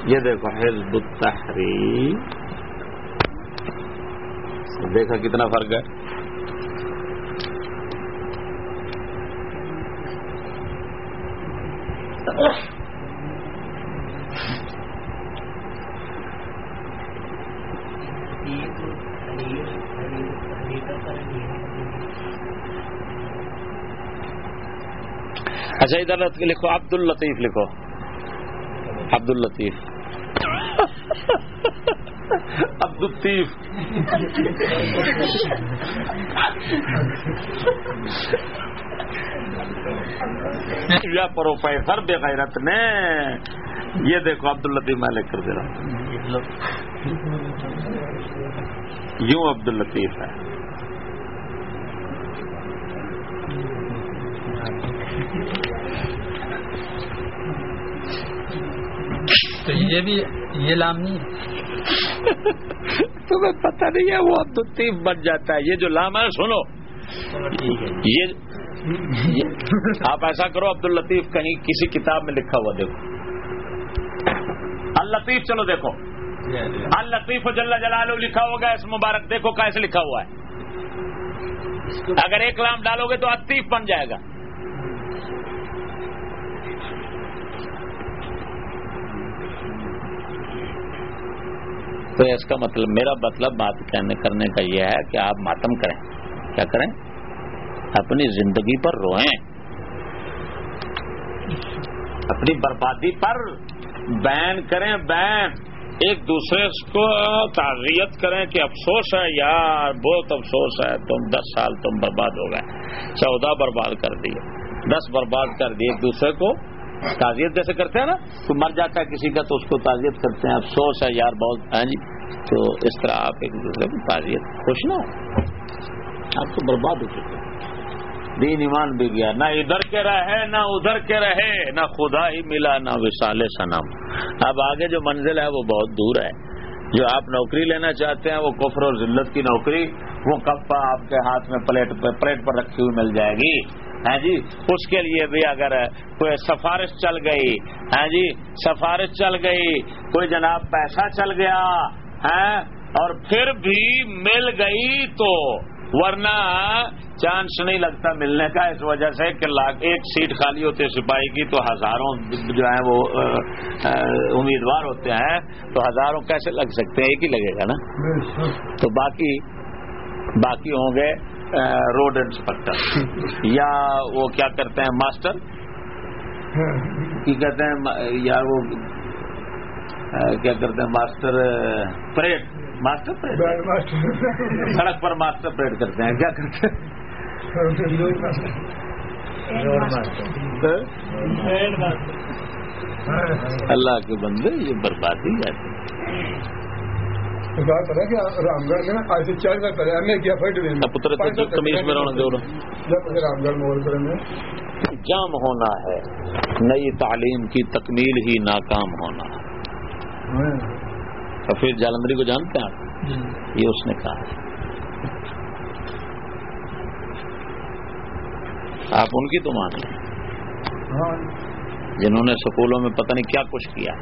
یہ دیکھو حزب التحریر دیکھا کتنا فرق ہے۔ اچھا ادھر لکھو، عبد الطیف لکھو۔ عبد الطیف عبد الطیف یا پروفیسر بے غیرت نے۔ یہ دیکھو، عبد الطیف میں لکھ کر دے رہا ہوں۔ یوں عبد الطیف ہے۔ تو یہ بھی یہ لام نہیں ہے۔ تمہیں پتہ نہیں ہے وہ عبد الطیف بن جاتا ہے۔ یہ جو لام ہے سنو۔ یہ یہ- آپ ایسا کرو عبد الطیف کہیں کسی کتاب میں لکھا ہوا دیکھو۔ الطیف چلو دیکھو۔ الطیف جل جلالہ لکھا ہوگا، اس مبارک دیکھو کیسے لکھا ہوا ہے۔ اگر ایک لام ڈالو گے تو عطیف بن جائے گا۔ تو اس کا مطلب میرا مطلب بات کہنے کرنے کا یہ ہے کہ آپ ماتم کریں۔ کیا کریں؟ اپنی زندگی پر روئیں۔ اپنی بربادی پر بین کریں، بین۔ ایک دوسرے کو تعزیت کریں کہ افسوس ہے، یار، بہت افسوس ہے، تم دس سال تم برباد ہو گئے چودہ برباد کر دیے، دس برباد کر دیے ایک دوسرے کو تعزیت جیسے کرتے ہیں نا تو مر جاتا ہے کسی کا تو اس کو تعزیت کرتے ہیں، افسوس ہے، یار، بہت ہیں جی تو اس طرح آپ ایک دوسرے کو تعزیت، خوش نہ ہو آپ تو برباد ہو چکے ہیں۔ دین ایمان بھی گیا۔ نہ ادھر کے رہے، نہ ادھر کے رہے، نہ خدا ہی ملا، نہ وشال سنم اب آگے جو منزل ہے وہ بہت دور ہے۔ جو آپ نوکری لینا چاہتے ہیں، وہ کفر اور ذلت کی نوکری، وہ کب آپ کے ہاتھ میں پلیٹ پہ، پلیٹ پر رکھی ہوئی مل جائے گی۔ ہاں جی؟ اس کے لیے بھی اگر کوئی سفارش چل گئی ہاں جی؟ سفارش چل گئی، کوئی جناب پیسہ چل گیا ہے اور پھر بھی مل گئی تو ورنہ چانس نہیں لگتا ملنے کا اس وجہ سے کہ لاکھ ایک سیٹ خالی ہوتی ہے سپاہی کی تو ہزاروں جو ہیں وہ امیدوار ہوتے ہیں تو ہزاروں کیسے لگ سکتے ہیں؟ ایک ہی لگے گا نا؟ تو باقی باقی ہوں گے روڈ انسپیکٹر یا وہ کیا کرتے ہیں ماسٹر کی کہتے ہیں یا وہ کیا کرتے ہیں ماسٹر پریڈ ماسٹر پریڈ. سڑک پر ماسٹر پریڈ کرتے ہیں کیا کرتے ہیں؟ اللہ کے بندے یہ بربادی جاتی بات پتا کہ رام گڑھ میں آج سے چار سال پہلے ہم نے کیا فائٹ پتر کمیز میں رہنا دو جب رام گڑھ مغل میں جام ہونا ہے نئی تعلیم کی تکمیل ہی ناکام ہونا۔ ہے اور پھر جالندری کو جانتے ہیں آپ؟ یہ اس نے کہا آپ ان کی تو مان لیں۔ جنہوں نے سکولوں میں پتہ نہیں کیا کچھ کیا۔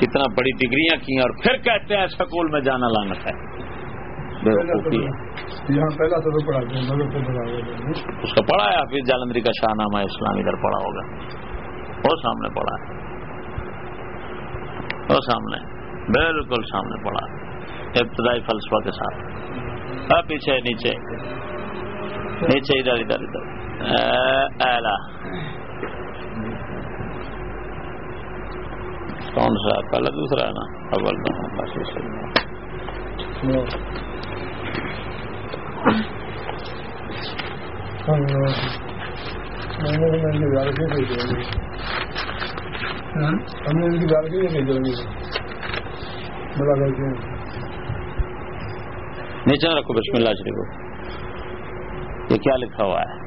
کتنا بڑی ڈگریاں کی اور پھر کہتے ہیں سکول میں جانا لانت ہے۔ اس کا پڑھا ہے حافظ جالندری کا شاہ نامہ اسلام ادھر پڑھا ہوگا۔ وہ سامنے پڑھا ہے۔ وہ سامنے۔ بالکل سامنے پڑھا ہے ابتدائی فلسفہ کے ساتھ۔ پیچھے نیچے۔ نیچے ادھر ادھر ادھر۔ اے- کون سا؟ پہلا دوسرا ہے نا؟ اول تو ہے، بس اسی میں۔ ہم نے ان کی گال کی نہیں نیچے نہ رکھو، بسم اللہ جی، شریف کو یہ کیا لکھا ہوا ہے؟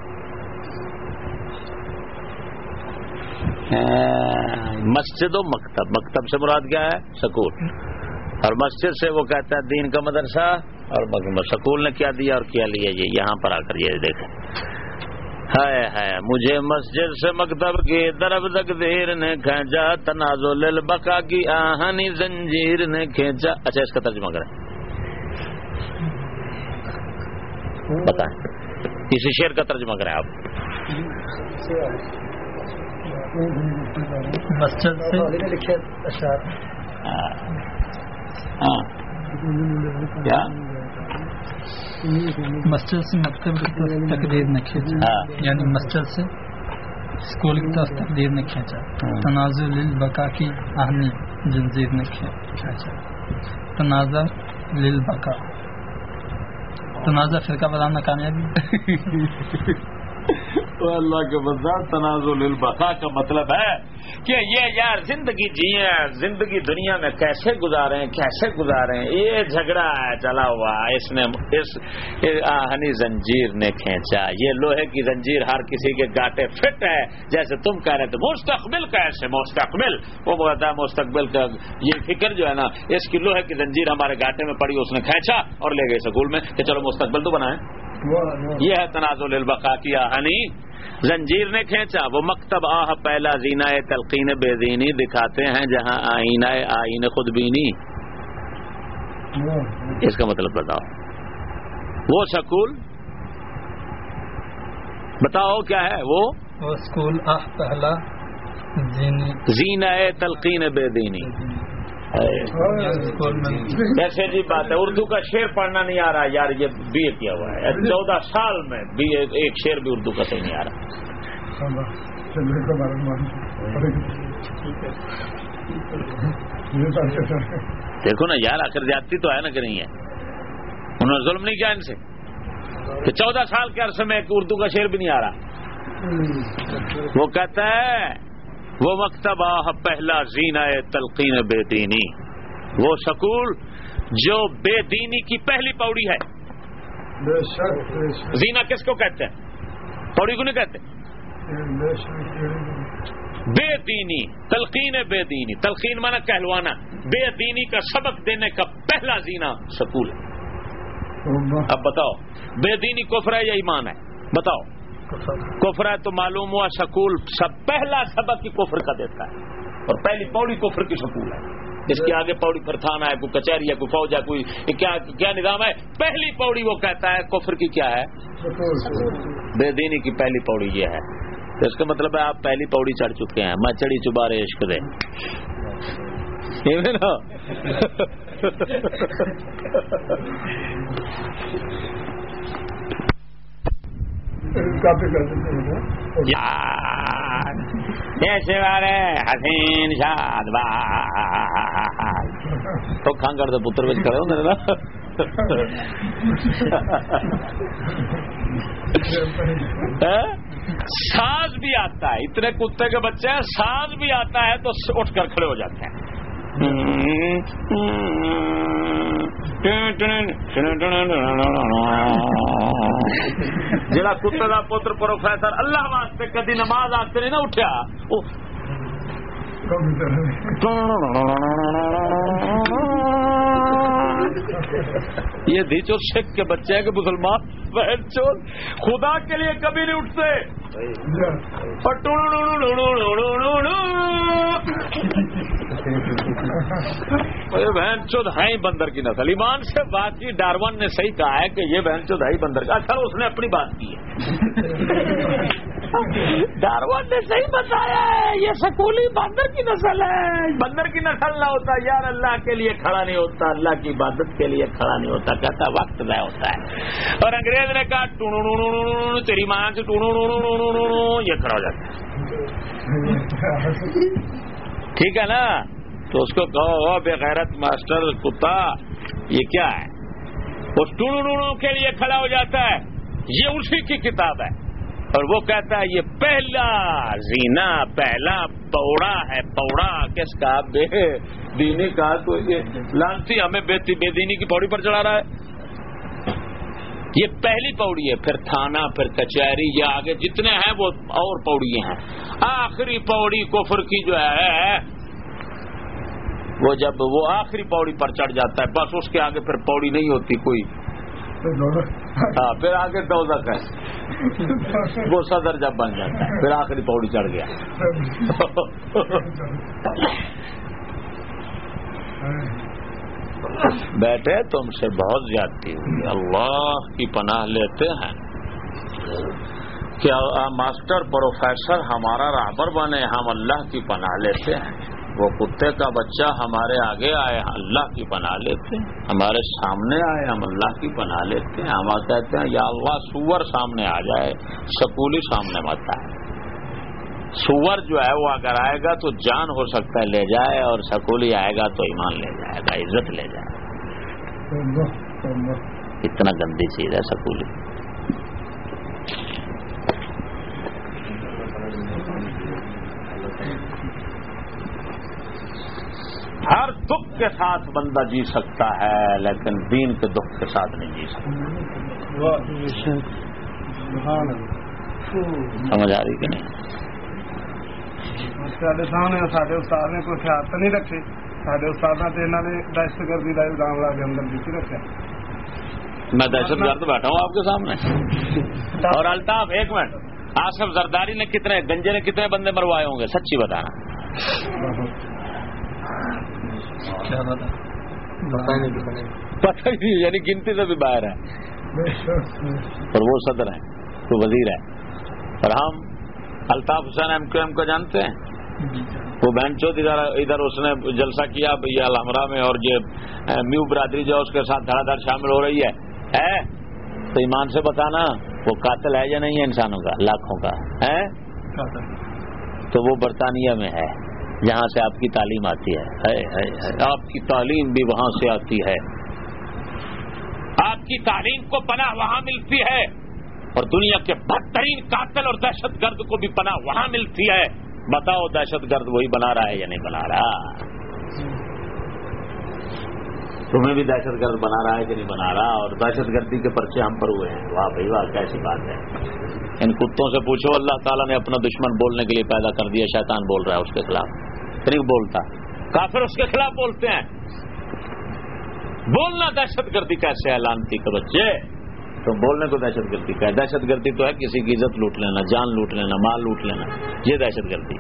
مسجد و مکتب۔ مکتب سے مراد کیا ہے؟ سکول۔ اور مسجد سے وہ کہتا ہے دین کا مدرسہ، اور سکول نے کیا دیا اور کیا لیا؟ یہ یہاں پر آ کر یہ دیکھیں۔ ہائے ہائے مجھے مسجد سے مکتب کی طرف تک دیر نے کھینچا تنازع البقا کی آہنی زنجیر نے کھینچا۔ اچھا اس کا ترجمہ کریں۔ بتائیں۔ کسی شعر کا ترجمہ کریں آپ۔ مسجد سے؟ ہاں ہاں۔ کیا؟ مسجد سے مکتب کی طرف تقدیر نے کھینچا ہاں۔ یعنی مسجد سے اسکول کی طرف تقدیر نے کھینچا ہاں۔ تنازع للبقا کی آہنی جنزیر نے کھین- کھینچا تنازع للبقا تنازع فرقہ بنانا کامیابی۔ تو اللہ کے بندہ تنازع البقا کا مطلب ہے کہ یہ یار زندگی جیے، زندگی دنیا میں کیسے گزارے کیسے گزارے یہ جھگڑا ہے، چلا ہوا اس نے، اس آہنی زنجیر نے کھینچا۔ یہ لوہے کی زنجیر ہر کسی کے گاٹے فٹ ہے۔ جیسے تم کہہ رہے تھے، مستقبل کیسے مستقبل۔ وہ بولتا ہے، مستقبل کا یہ فکر جو ہے نا، اس کی لوہے کی زنجیر ہمارے گاٹے میں پڑی، اس نے کھینچا اور لے گئے سکول میں کہ چلو مستقبل تو بنائیں۔ یہ ہے تنازع البقا کی آہنی۔ زنجیر نے کھینچا وہ مکتب آہ پہلا زینہ تلقین بے دینی دکھاتے ہیں جہاں آئینہ آئین خود بینی۔ اس کا مطلب بتاؤ۔ وہ سکول؟ بتاؤ کیا ہے وہ؟ اسکول آہ پہلا زینہ تلقین بے دینی۔ اسکول میں ایسے جی بات ہے، اردو کا شعر پڑھنا نہیں آ رہا، یار، یہ بی اے کیا ہوا ہے؟ چودہ سال میں بی اے، ایک شعر بھی اردو کا صحیح نہیں آ رہا۔ دیکھو نا یار، آخر زیادتی تو ہے نا کہ نہیں ہے۔ انہوں نے ظلم نہیں کیا ان سے۔ کہ چودہ سال کے عرصے میں اردو کا شعر بھی نہیں آ رہا۔ وہ کہتا ہے وہ مکتبہ پہلا زینہ تلقین بے دینی۔ وہ سکول جو بے دینی کی پہلی پوڑی ہے۔ بے شک بے شک۔ زینہ کس کو کہتے ہیں؟ پوڑی کو نہیں کہتے؟ بے دینی۔ تلقین بے دینی۔ تلقین مانا کہلوانا۔ بے دینی کا سبق دینے کا پہلا زینہ سکول ہے۔ اب بتاؤ بے دینی کفر ہے یا ایمان ہے؟ بتاؤ۔ کفر ہے تو معلوم ہوا سکول سب پہلا سبق کی کفر کا دیتا ہے۔ اور پہلی پوڑی کفر کی سکول ہے۔ اس کے آگے پوڑی پر تھانہ ہے، کوئی کچہری ہے، کوئی فوج ہے، کوئی کیا کیا نظام ہے؟ پہلی پوڑی وہ کہتا ہے کفر کی کیا ہے؟ بے دینی کی پہلی پوڑی یہ ہے۔ تو اس کا مطلب ہے آپ پہلی پوڑی چڑھ چکے ہیں۔ میں چڑھی چبا رہے عشق دے۔ نا؟ کافی جیسے والے حسین شاد تو کھانگڑ دے پتر بچ کرو میرے نا۔ ساز بھی آتا ہے۔ اتنے کتے کے بچے ہیں، ساز بھی آتا ہے تو اٹھ کر کھڑے ہو جاتے ہیں۔ جڑا کتے کا پتر پروفیسر اللہ واسطے کدی نماز آتے نہیں نا اٹھیا وہ یہ دھی چو سکھ کے بچے ہیں کہ مسلمان۔ بہن چود خدا کے لیے کبھی نہیں اٹھتے۔ بہن چود ہے ہی بندر کی نسل ایمان سے بات کی ڈارون نے صحیح کہا ہے کہ یہ بہن چود ہے ہی بندر کا اچھا اس نے اپنی بات کی ہے ڈارون نے صحیح بتایا ہے یہ سکولی بندر کی نسل ہے بندر کی نسل نہ ہوتا یار اللہ کے لیے کھڑا نہیں ہوتا اللہ کی عبادت کے لیے کھڑا نہیں ہوتا کہتا وقت ضائع ہوتا ہے اور انگریز نے کہا ٹونو، تیری ماں سے ٹونو، یہ کھڑا ہو جاتا ہے ٹھیک ہے نا تو اس کو کہو او بے غیرت ماسٹر کتا، یہ کیا ہے؟ اس ٹونو کے لیے کھڑا ہو جاتا ہے۔ یہ اسی کی کتاب ہے۔ اور وہ کہتا ہے، یہ پہلا زینا، پہلا پوڑا ہے۔ پوڑا کس کا؟ بے دینی کا تو یہ لانسی ہمیں بے بے دینی کی پوڑی پر چڑھا رہا ہے۔ یہ پہلی پوڑی ہے۔ پھر تھانہ پھر کچہری، یہ آگے جتنے ہیں وہ اور پوڑی ہیں۔ آخری پوڑی کفر کی جو ہے وہ جب وہ آخری پوڑی پر چڑھ جاتا ہے بس اس کے آگے پھر پوڑی نہیں ہوتی کوئی۔ ہاں پھر آگے دوزخ ہے۔ وہ صدر جب بن جاتا ہے پھر آخری پوڑی چڑھ گیا۔ بیٹھے تم سے بہت زیادتی ہوئی۔ اللہ کی پناہ لیتے ہیں۔ کہ ماسٹر پروفیسر ہمارا رابر بنے ہم اللہ کی پناہ لیتے ہیں۔ وہ کتے کا بچہ ہمارے آگے آئے اللہ کی پناہ لیتے ہیں۔ ہمارے سامنے آئے ہم اللہ کی پناہ لیتے ہیں۔ ہم کہتے ہیں یا اللہ سور سامنے آ جائے سکولی سامنے مت آئے۔ سور جو ہے وہ اگر آئے گا تو جان ہو سکتا ہے لے جائے اور سکولی آئے گا تو ایمان لے جائے گا عزت لے جائے گا۔ اتنا گندی چیز ہے سکولی۔ ہر دکھ کے ساتھ بندہ جی سکتا ہے لیکن دین کے دکھ کے ساتھ نہیں جی سکتا۔ سمجھ آ رہی کہ نہیں؟ رکھے؟ استاد نے دہشت گردی کے اندر میں دہشت گرد بیٹھا ہوں آپ کے سامنے۔ اور الطاف ایک منٹ۔ آصف زرداری نے کتنے گنجے نے کتنے بندے مروائے ہوں گے؟ سچی بتانا۔ پتہ ہی نہیں یعنی گنتی سے بھی باہر ہے۔ اور وہ صدر ہے وہ وزیر ہے۔ اور ہم Altaf Hussain M Q M کو جانتے ہیں؟ وہ بہن چوتھ ادھر ادھر اس نے جلسہ کیا یہ الحمرہ میں اور یہ میو برادری جو اس کے ساتھ دھڑا دھڑ شامل ہو رہی ہے۔ ہے تو ایمان سے بتانا وہ قاتل ہے یا نہیں ہے انسانوں کا؟ لاکھوں کا۔ ہے تو وہ برطانیہ میں ہے۔ جہاں سے آپ کی تعلیم آتی ہے۔ آپ کی تعلیم بھی وہاں سے آتی ہے۔ آپ کی تعلیم کو پناہ وہاں ملتی ہے۔ اور دنیا کے بدترین قاتل اور دہشت گرد کو بھی پناہ وہاں ملتی ہے۔ بتاؤ دہشت گرد وہی بنا رہا ہے یا نہیں بنا رہا؟ تمہیں بھی دہشت گرد بنا رہا ہے کہ نہیں بنا رہا؟ اور دہشت گردی کے پرچے ہم پر ہوئے ہیں۔ واہ بھائی، واہ، کیسی بات ہے۔ ان کتوں سے پوچھو، اللہ تعالیٰ نے اپنا دشمن بولنے کے لیے پیدا کر دیا، شیطان بول رہا ہے اس کے خلاف۔ نہیں بولتا۔ کافر اس کے خلاف بولتے ہیں۔ بولنا دہشت گردی کیسے اعلان تھی کہ بچے، تو بولنے کو دہشت گردی کا ہے۔ دہشت گردی تو ہے، کسی کی عزت لوٹ لینا، جان لوٹ لینا، مال لوٹ لینا۔ یہ دہشت گردی۔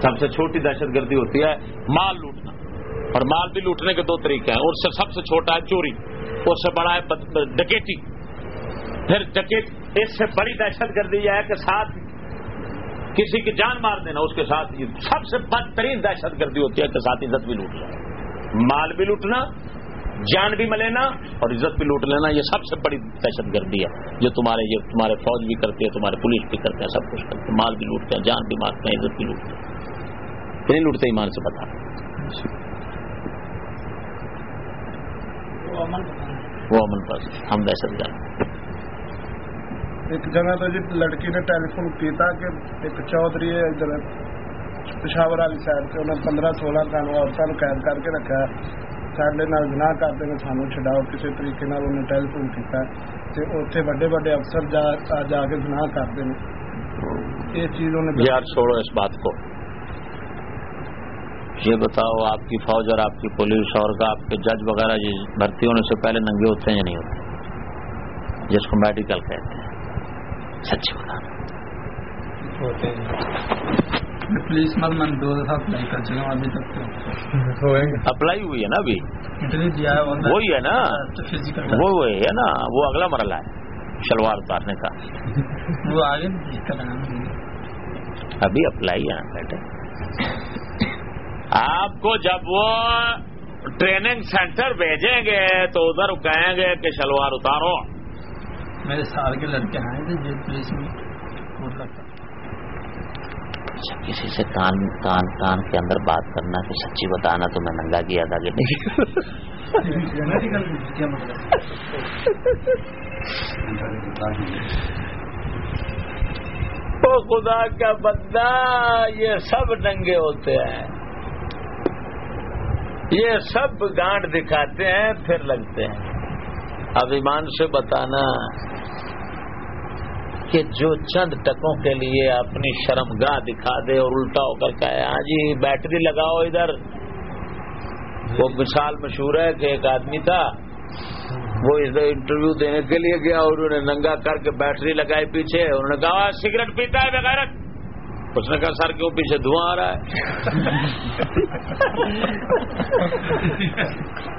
سب سے چھوٹی دہشت گردی ہوتی ہے مال لوٹنا۔ اور مال بھی لوٹنے کے دو طریقے ہیں۔ اس سے سب سے چھوٹا ہے چوری اس سے بڑا ہے ڈکیٹی پھر ڈکیٹ اس سے بڑی دہشت گردی یہ ہے کہ ساتھ کسی کی جان مار دینا، اس کے ساتھ سب سے بدترین دہشت گردی ہوتی ہے کہ ساتھ عزت بھی لوٹ لینا مال بھی لوٹنا، جان بھی ملینا اور عزت بھی لوٹ لینا، یہ سب سے بڑی دہشت گردی ہے۔ جو تمہارے، یہ تمہارے فوج بھی کرتے ہیں، تمہارے پولیس بھی کرتے ہیں، سب کچھ کرتے ہیں۔ مال بھی لوٹتے ہیں، جان بھی مارتے ہیں، عزت بھی لوٹتے ہیں۔ نہیں لوٹتے ایمان سے بتا وہ امن پاس ہم دہشت گرد ایک جگہ تو جی لڑکی نے ٹیلی فون کیتا کہ ایک چودھری ہے ادھر پشاور والی سائڈ سے انہیں پندرہ سولہ سال عورتوں قید کر کے رکھا ہے۔ سڈے گناہ کرتے ہیں سانو چڈاؤ کسی طریقے انہیں ٹیلی فون کیتا تے اتنے بڑے بڑے افسر جا جا کے گناہ کرتے ہیں یہ چیز انہیں یار چھوڑو اس بات کو۔ یہ بتاؤ، آپ کی فوج اور آپ کی پولیس اور آپ کے جج وغیرہ یہ بھرتی ہونے سے پہلے ننگے ہوتے ہیں یا نہیں ہوتے؟ جس کو میڈیکل کہتے ہیں۔ مت من دو دفعہ اپلائی کر چکا ہوں ابھی تک تو۔ ہوئیں گے۔ اپلائی ہوئی ہے نا ابھی؟ وہی ہے نا۔ وہ وہی ہے نا وہ اگلا مرحلہ ہے شلوار اتارنے کا۔ وہ آگے ابھی اپلائی ہے بیٹے۔ آپ کو جب وہ ٹریننگ سینٹر بھیجیں گے تو ادھر کہیں گے کہ شلوار اتارو۔ میرے سال کے لڑکے آئے تھے جو پولیس میں کسی سے کان کان کان کے اندر بات کرنا کہ سچی بتانا تو میں ننگا کیا تھا کہ نہیں؟ خدا کا بندہ یہ سب ننگے ہوتے ہیں۔ یہ سب گانٹ دکھاتے ہیں پھر لگتے ہیں۔ اب ایمان سے بتانا۔ کہ جو چند ٹکوں کے لیے اپنی شرم گاہ دکھا دے اور الٹا ہو کر کہے ہاں جی بیٹری لگاؤ ادھر۔ وہ مثال مشہور ہے کہ ایک آدمی تھا، وہ ادھر انٹرویو دینے کے لیے گیا اور انہوں نے ننگا کر کے بیٹری لگائی پیچھے۔ انہوں نے کہا سگریٹ پیتا ہے بغیرت! اس نے کہا، سر کیوں پیچھے دھواں آ رہا ہے!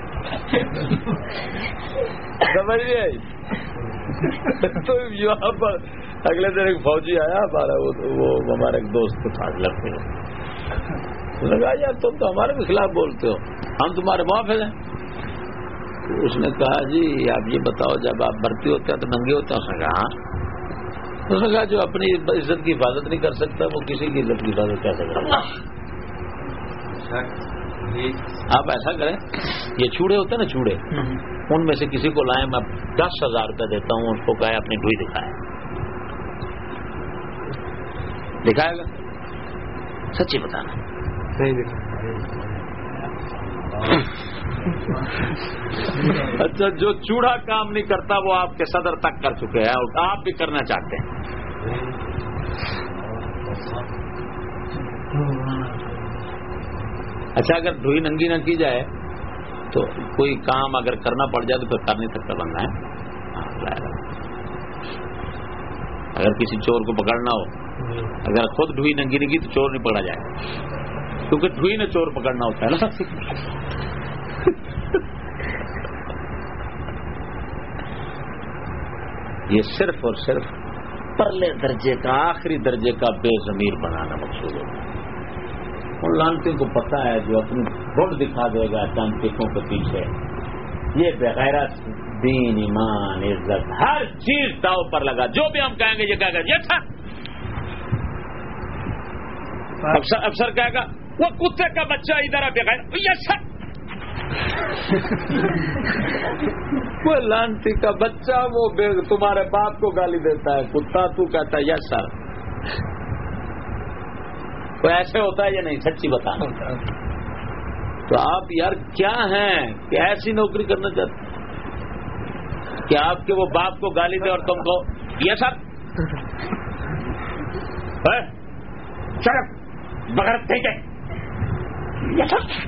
سمجھ گئے تو یہاں پر اگلے دن ایک فوجی آیا، ہمارا وہ وہ ہمارے ایک دوست تھا لڑکے کہا، یار، تم تو ہمارے بھی خلاف بولتے ہو، ہم تمہارے محافظ ہیں۔ اس نے کہا جی آپ یہ بتاؤ، جب آپ بھرتی ہوتے ہیں تو ننگے ہوتے ہیں۔ اس نے کہا ہاں۔ اس نے کہا، جو اپنی عزت کی حفاظت نہیں کر سکتا، وہ کسی کی عزت کی حفاظت کیسے کرے گا آپ ایسا کریں یہ چوڑے ہوتے ہیں نا چوڑے ان میں سے کسی کو لائیں میں دس ہزار روپے دیتا ہوں اس کو کہے اپنی ڈوئی دکھائے دکھائے گا؟ سچی بتانا۔ اچھا جو چوڑا کام نہیں کرتا وہ آپ کے صدر تک کر چکے ہیں اور آپ بھی کرنا چاہتے ہیں۔ اچھا اگر ڈھوئی ننگی نہ کی جائے، تو کوئی کام اگر کرنا پڑ جائے تو پھر کرنے تک کا بننا ہے۔ ہاں، اگر کسی چور کو پکڑنا ہو، اگر خود ڈھوئی ننگی نہیں کی تو چور نہیں پکڑا جائے۔ کیونکہ ڈھوئی نے چور پکڑنا ہوتا ہے نا یہ صرف اور صرف پرلے درجے کا، آخری درجے کا بے ضمیر بنانا مقصود ہوتا ہے۔ ان لانتوں کو پتا ہے جو اپنی گھٹ دکھا دے گا چند کے پیچھے۔ یہ بغیرت دین، ایمان، عزت، ہر چیز داؤ پر لگا۔ جو بھی ہم کہیں گے، یہ کہے گا، یہ تھا۔ افسر افسر کہے گا، وہ کتے کا بچہ ادھر ہے، بغیر۔ یہ سر وہ لانتی کا بچہ، وہ تمہارے باپ کو گالی دیتا ہے۔ کتا تو کہتا ہے یس سر۔ تو ایسے ہوتا ہے یا نہیں؟ سچی بتانا تو آپ یار کیا ہیں؟ کہ ایسی نوکری کرنا چاہتے ہیں۔ کہ آپ کے وہ باپ کو گالی دے اور تم کو یہ سر بغیر ٹھیک ہے۔ یہ سر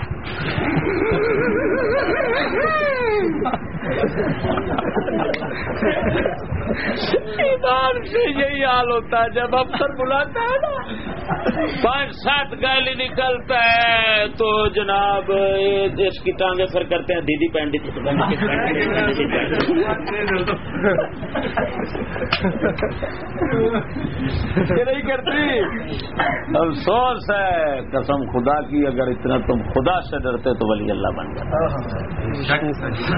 ایمان سے یہی حال ہوتا ہے جب افسر بلاتا ہے نا۔ پانچ سات گالی نکلتا ہے تو جناب اس کی ٹانگیں پھر کرتے ہیں۔ دیدی پینڈی یہ نہیں کرتی۔ افسوس ہے۔ قسم خدا کی، اگر اتنا تم خدا سے ڈرتے تو ولی اللہ بن جاتا۔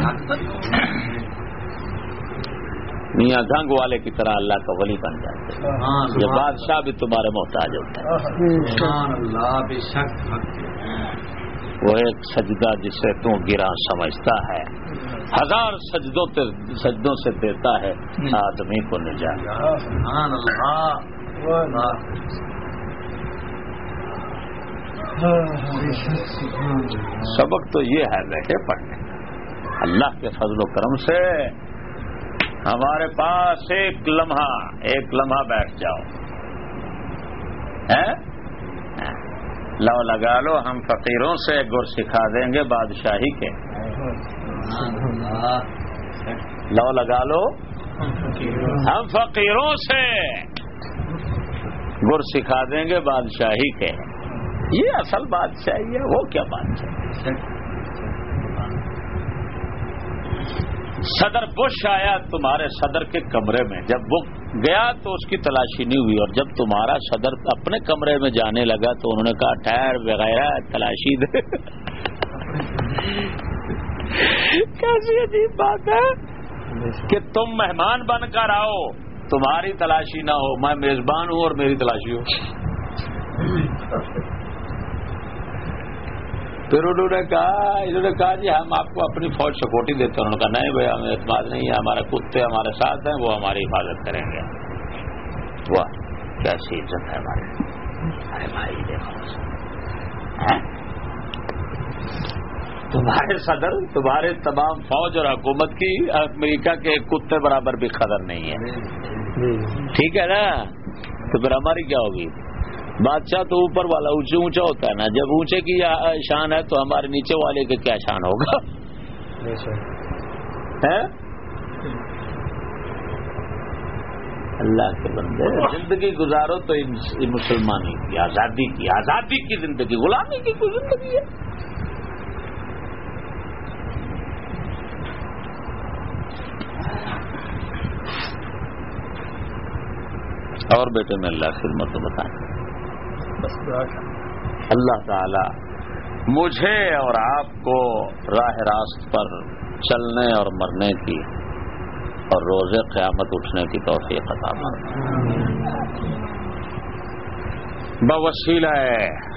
ہاں۔ میاں گنگ والے کی طرح اللہ کا ولی بن جاتے یہ بادشاہ بھی تمہارے محتاج ہوتا ہے وہ ایک سجدہ جسے تو گرا سمجھتا ہے۔ ہزار سجدوں سجدوں سے دیتا ہے۔ آدمی کو نجات۔ سبق تو یہ ہے بیٹھے پڑھنے۔ اللہ کے فضل و کرم سے ہمارے پاس ایک لمحہ ایک لمحہ بیٹھ جاؤ۔ لو لگا لو، ہم فقیروں سے گر سکھا دیں گے بادشاہی کے۔ لو لگا لو۔ ہم فقیروں سے گر سکھا دیں گے بادشاہی کے۔ یہ اصل بادشاہی ہے، وہ کیا بادشاہی صدر بش آیا تمہارے صدر کے کمرے میں۔ جب وہ گیا تو اس کی تلاشی نہیں ہوئی، اور جب تمہارا صدر اپنے کمرے میں جانے لگا تو انہوں نے کہا، ٹائر وغیرہ تلاشی دے۔ کیسی عجیب بات ہے کہ تم مہمان بن کر آؤ، تمہاری تلاشی نہ ہو۔ میں میزبان ہوں اور میری تلاشی ہو۔ پھر انہوں نے کہا انہوں نے کہا جی ہم آپ کو اپنی فوج سپورٹی دیتے ہیں۔ انہوں نے کہا نہیں بھائی ہمیں اعتماد نہیں ہے ہمارے کتے ہمارے ساتھ ہیں وہ ہماری حفاظت کریں گے۔ واہ کیسی عزت ہے ہماری۔ ارے بھائی دیکھو۔ تمہارے صدر تمہارے تمام فوج اور حکومت کی امریکہ کے کتے برابر بھی قدر نہیں ہے۔ ٹھیک ہے نا؟ تو پھر ہماری کیا ہوگی؟ بادشاہ تو اوپر والا اونچے اونچا ہوتا ہے نا جب اونچے کی شان ہے تو ہمارے نیچے والے کا کیا شان ہوگا؟ اللہ کے بندے زندگی گزارو تو مسلمانی کی آزادی کی آزادی کی زندگی غلامی کی کوئی زندگی ہے؟ اور بیٹے میں اللہ خدمت بتائیں اللہ تعالی مجھے اور آپ کو راہ راست پر چلنے اور مرنے کی اور روز قیامت اٹھنے کی توفیق عطا بوسیلہ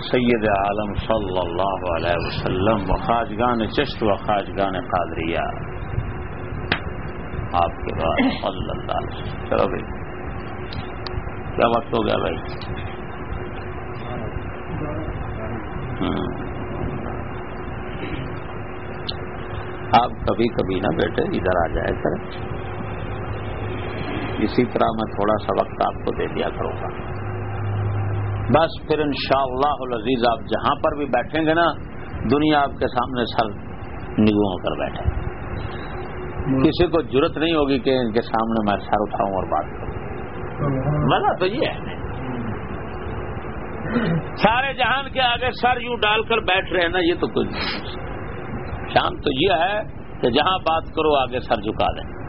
سید عالم صلی اللہ علیہ وسلم و خاجگان چشت و خاجگان قادریہ۔ آپ کے بعد صلی اللہ علیہ وسلم چلو بھائی، کیا وقت ہو گیا بھائی؟ آپ کبھی کبھی نہ بیٹے ادھر آ جائے سر اسی طرح میں تھوڑا سا وقت آپ کو دے دیا کروں گا۔ بس پھر انشاءاللہ العزیز آپ جہاں پر بھی بیٹھیں گے نا دنیا آپ کے سامنے سر نگو کر بیٹھے۔ کسی کو ضرورت نہیں ہوگی کہ ان کے سامنے میں سر اٹھاؤں اور بات کروں۔ مزہ تو یہ ہے۔ سارے جہان کے آگے سر یوں ڈال کر بیٹھ رہے ہیں نا، یہ تو کچھ شام تو یہ ہے کہ جہاں بات کرو، آگے سر جھکا دیں۔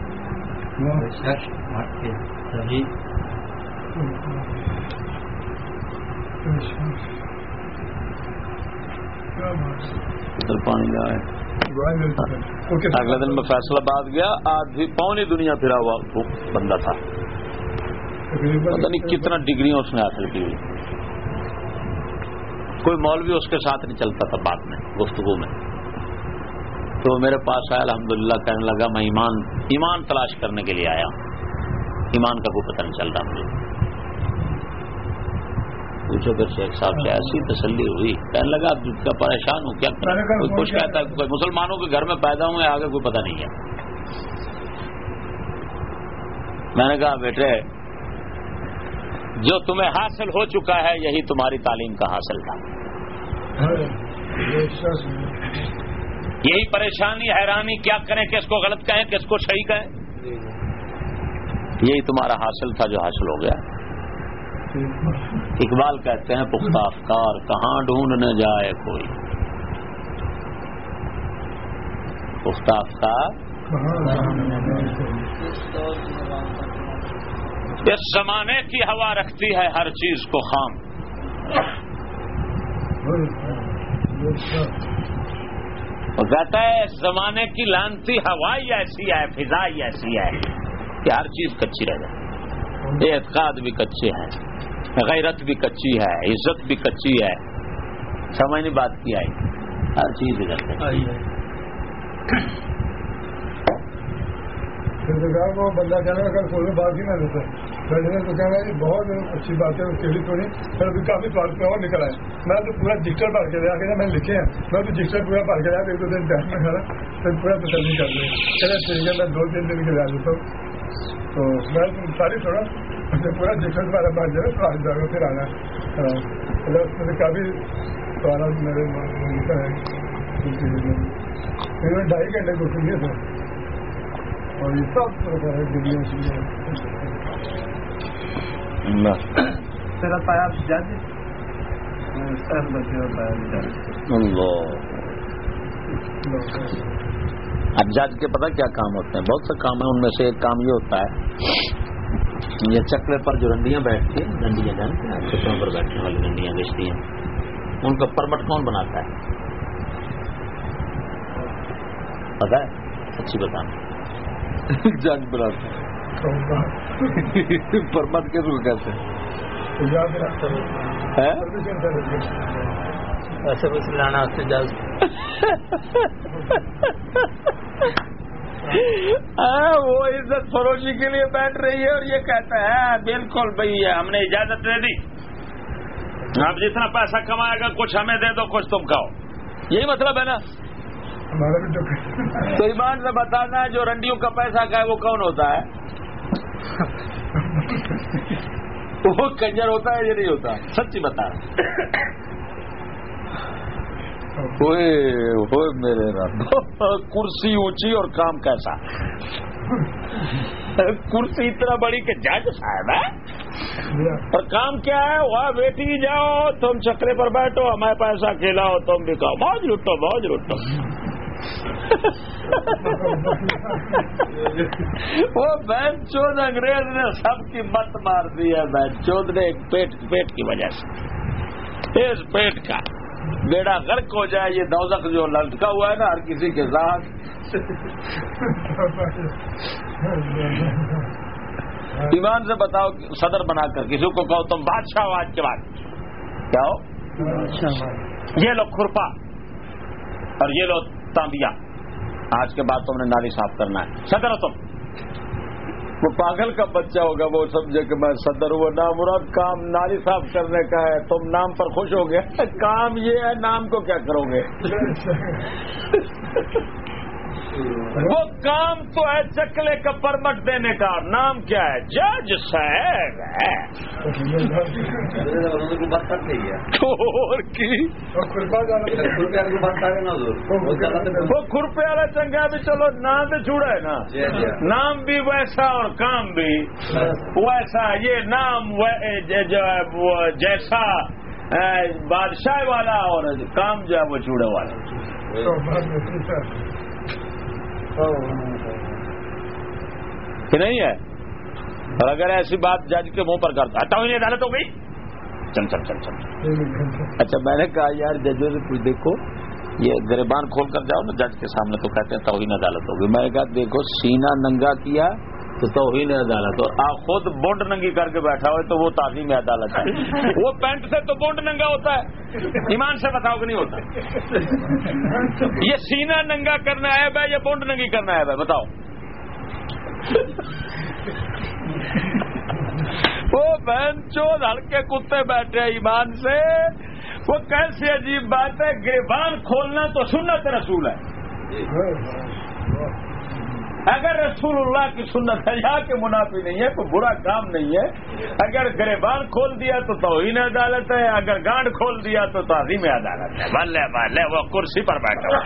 پانی اگلے دن میں فیصلہ باد گیا، آج بھی پونی دنیا پھرا ہوا بندہ تھا۔ پتا نہیں کتنا ڈگری اس نے حاصل کی ہوئی۔ کوئی مولوی اس کے ساتھ نہیں چلتا تھا بات میں گفتگو میں۔ تو میرے پاس آیا الحمدللہ کہنے لگا میں ایمان ایمان تلاش کرنے کے لیے آیا ایمان کا کوئی پتہ نہیں چل رہا مجھے۔ پوچھو پھر شیخ صاحب سے ایسی تسلی ہوئی؟ کہنے لگا کا پریشان ہوں؟ کیا کوئی کچھ کہتا ہے؟ کوئی مسلمانوں کے گھر میں پیدا ہوں آگے کوئی پتہ نہیں ہے۔ میں نے کہا بیٹے جو تمہیں حاصل ہو چکا ہے یہی تمہاری تعلیم کا حاصل تھا۔ یہی پریشانی حیرانی کیا کریں؟ کس کو غلط کہیں؟ کس کو صحیح کہیں؟ یہی تمہارا حاصل تھا جو حاصل ہو گیا۔ اقبال کہتے ہیں پختہ افکار کہاں ڈھونڈنے جائے کوئی۔ پختہ افکار؟ اس زمانے کی ہوا رکھتی ہے ہر چیز کو خام۔ وہ کہتا ہے اس زمانے کی لانتی ہوا ہی ایسی ہے فضا ہی ایسی ہے کہ ہر چیز کچی رہ جائے۔ اعتقاد بھی کچے ہیں غیرت بھی کچی ہے، عزت بھی کچی ہے۔ سمجھ نہیں بات کی آئی۔ ہر چیز ادھر بندہ کہنا اگر کوئی بات ہی نہ دیتا بیٹھنے تو کہنا یہ بہت اچھی بات ہے کیلی تو نہیں۔ پھر ابھی کافی سوال پہ اور نکل آئے۔ میں تو پورا ڈجٹل پڑھ کے لیا کہ میں لکھے ہیں۔ میں تو ڈجٹل پورا پڑھ کے لیا ایک دو دن ٹائم میں کھڑا پھر پورا تسلی کر لیا چلے ٹھیک ہے، میں دو تین دن کے لیا دیتا ہوں۔ تو میں ساری تھوڑا پورا ڈجٹل پڑھا پڑھ جائے تو آج جاؤ پھر آنا۔ ہاں۔ اس کافی سارا میرے کا ہے۔ پھر ڈھائی گھنٹے کو سنیے تھے اور یہ سب طرح ہے، دنیا اب جج کے پتہ کیا کام ہوتے ہیں۔ بہت سے کام ہیں ان میں سے ایک کام یہ ہوتا ہے۔ یہ چکلے پر جو رنڈیاں بیٹھتی ہیں رنڈیاں جانتے ہیں؟ چکلوں پر بیٹھنے والی رنڈیاں بیچتی ہیں۔ ان کا پرمٹ کون بناتا ہے؟ پتا ہے؟ اچھی بتانا جج بناتا ہے۔ پرمٹ کس کو کہتے ہیں؟ ہے ایسے کچھ لانا اس سے جاز۔ ہاں، وہ عزت فروشی کے لیے بیٹھ رہی ہے اور یہ کہتا ہے بالکل بھائی ہم نے اجازت دے دی۔ آپ جتنا پیسہ کمائے گا کچھ ہمیں دے دو کچھ تم کھاؤ۔ یہی مطلب ہے نا؟ تو تو ایمان سے بتانا ہے جو رنڈیوں کا پیسہ کا ہے وہ کون ہوتا ہے؟ وہ کنجر ہوتا ہے یہ نہیں ہوتا؟ سچی بتا میرے رب۔ کرسی اونچی اور کام کیسا؟ کرسی اتنا بڑی کہ جج صاحب ہے اور کام کیا ہے؟ وہاں بیٹھی جاؤ تم چکرے پر بیٹھو ہمارے پیسہ کھلاؤ تم بھی کھاؤ۔ موج لٹو موج لٹو۔ وہ بہن چود انگریز نے سب کی مت مار دی ہے بہن چود نے ایک پیٹ پیٹ کی وجہ سے۔ اس پیٹ کا۔ بیڑا غرق ہو جائے یہ دوزخ جو لٹکا ہوا ہے نا ہر کسی کے ساتھ۔ ایمان سے بتاؤ صدر بنا کر کسی کو کہو تم بادشاہ ہو آج کے بعد۔ کیا ہو؟ یہ لو کھرپا۔ اور یہ لو تانبیا آج کے بعد تم نے نالی صاف کرنا ہے۔ صدر تم۔ وہ پاگل کا بچہ ہوگا وہ سمجھے کہ میں صدر ہوں نام مراد کام نالی صاف کرنے کا ہے۔ تم نام پر خوش ہو گئے کام یہ ہے نام کو کیا کرو گے؟ وہ کام تو ہے چکلے کا پرمٹ دینے کا نام کیا ہے؟ جج صاحب ہے۔ وہ کھرپے والا چنگا بھی چلو نام بھی چھوڑا ہے نا۔ نام بھی ویسا اور کام بھی ویسا یہ نام وہ- جو ہے وہ جیسا بادشاہ والا اور کام جو ہے وہ چوڑے والا۔ کہ نہیں ہے؟ اور اگر ایسی بات جج کے منہ پر کرتا ہٹاؤ نہیں عدالت ہو گئی؟ چل چل چل چل اچھا میں نے کہا، یار، ججوں سے کچھ دیکھو، یہ گریبان کھول کر جاؤ نا، جج کے سامنے تو کہتے ہیں توہین عدالت ہوگی میں نے کہا، دیکھو، سینہ ننگا کیا تو توہین عدالت۔ اور آپ خود بونڈ ننگی کر کے بیٹھا ہوئے تو وہ تعظیم عدالت ہے۔ وہ پینٹ سے تو بونڈ ننگا ہوتا ہے۔ ایمان سے بتاؤ کہ نہیں ہوتا۔ یہ سینہ ننگا کرنا ہے بھائی یا بونڈ ننگی کرنا ہے بھائی بتاؤ۔ وہ بہن چود ہلکے کتے بیٹھے ہیں ایمان سے۔ وہ کیسی عجیب بات ہے گریبان کھولنا تو سنت رسول ہے۔ اگر رسول اللہ کی سنت ہے یا کہ منافی نہیں ہے کوئی برا کام نہیں ہے۔ اگر گریبان کھول دیا تو توہین عدالت ہے اگر گانڈ کھول دیا تو تعظیم عدالت ہے۔ بلے بلے وہ کرسی پر بیٹھا۔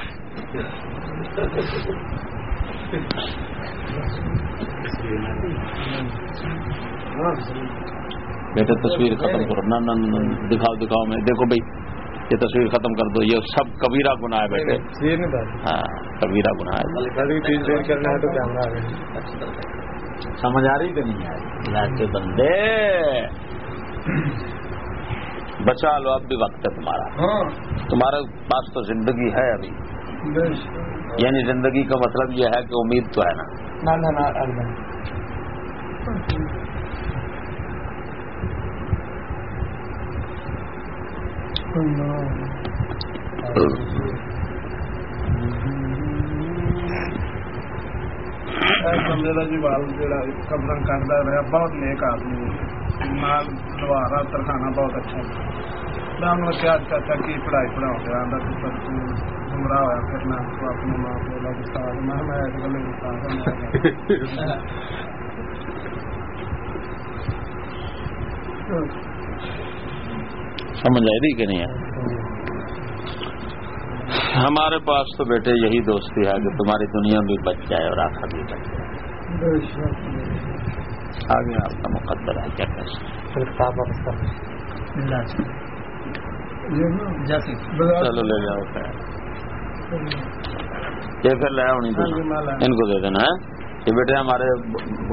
بیٹا تصویر ختم کرو۔ نہ، دکھاؤ دکھاؤ۔ میں دیکھو بھائی۔ یہ تصویر ختم کر دو یہ سب کبیرہ گناہ ہے بیٹے۔ ہاں کبیرہ گناہ ہے سمجھ آ رہی کہ نہیں آ رہی؟ بندے۔ بچا لو اب بھی وقت ہے تمہارا۔ ہاں۔ تمہارے پاس تو زندگی ہے ابھی۔ یعنی زندگی کا مطلب یہ ہے کہ امید تو ہے نا۔ میرا جی بال جڑا قبر کرتا رہا بہت نیک آدمی مال لوہارا ترخانا بہت اچھا میں انہوں نے کیا چاچا کی پڑھائی پڑھاؤ گیا آدھا تو سب تو گمراہ ہوا پھرنا تو اپنے ماں پیو کا گستاخ میں میں اس گلے گستاخ ہوں۔ سمجھ آئی رہی کہ نہیں ہے ہمارے پاس تو بیٹے یہی دوستی ہے کہ تمہاری دنیا بھی بچ جائے اور آخر بھی بچ جائے۔ آگے آپ کا مقدر ہے کیا سکتے جیسے چلو لے جاؤ یہ پھر لے آؤ نہیں تو ان کو دے دینا ہے یہ بیٹے ہمارے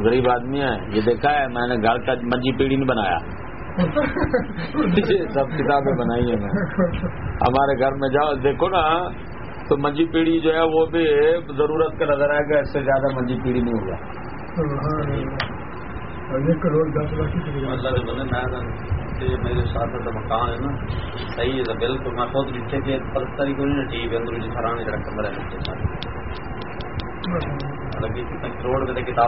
غریب آدمی ہیں یہ دیکھا ہے میں نے گھر کا منجی پیڑھی نہیں بنایا۔ سب کتابیں بنائی ہیں میں۔ ہمارے گھر میں جاؤ دیکھو نا تو منجی پیڑھی جو ہے وہ بھی ضرورت کا نظر آئے گا اس سے زیادہ منجی پیڑھی نہیں ہوگا۔ کی میرے ساتھ تو مکان ہے نا۔ صحیح ہے بالکل۔ میں خود کو نہیں ٹی جی سرانے کمرہ ہے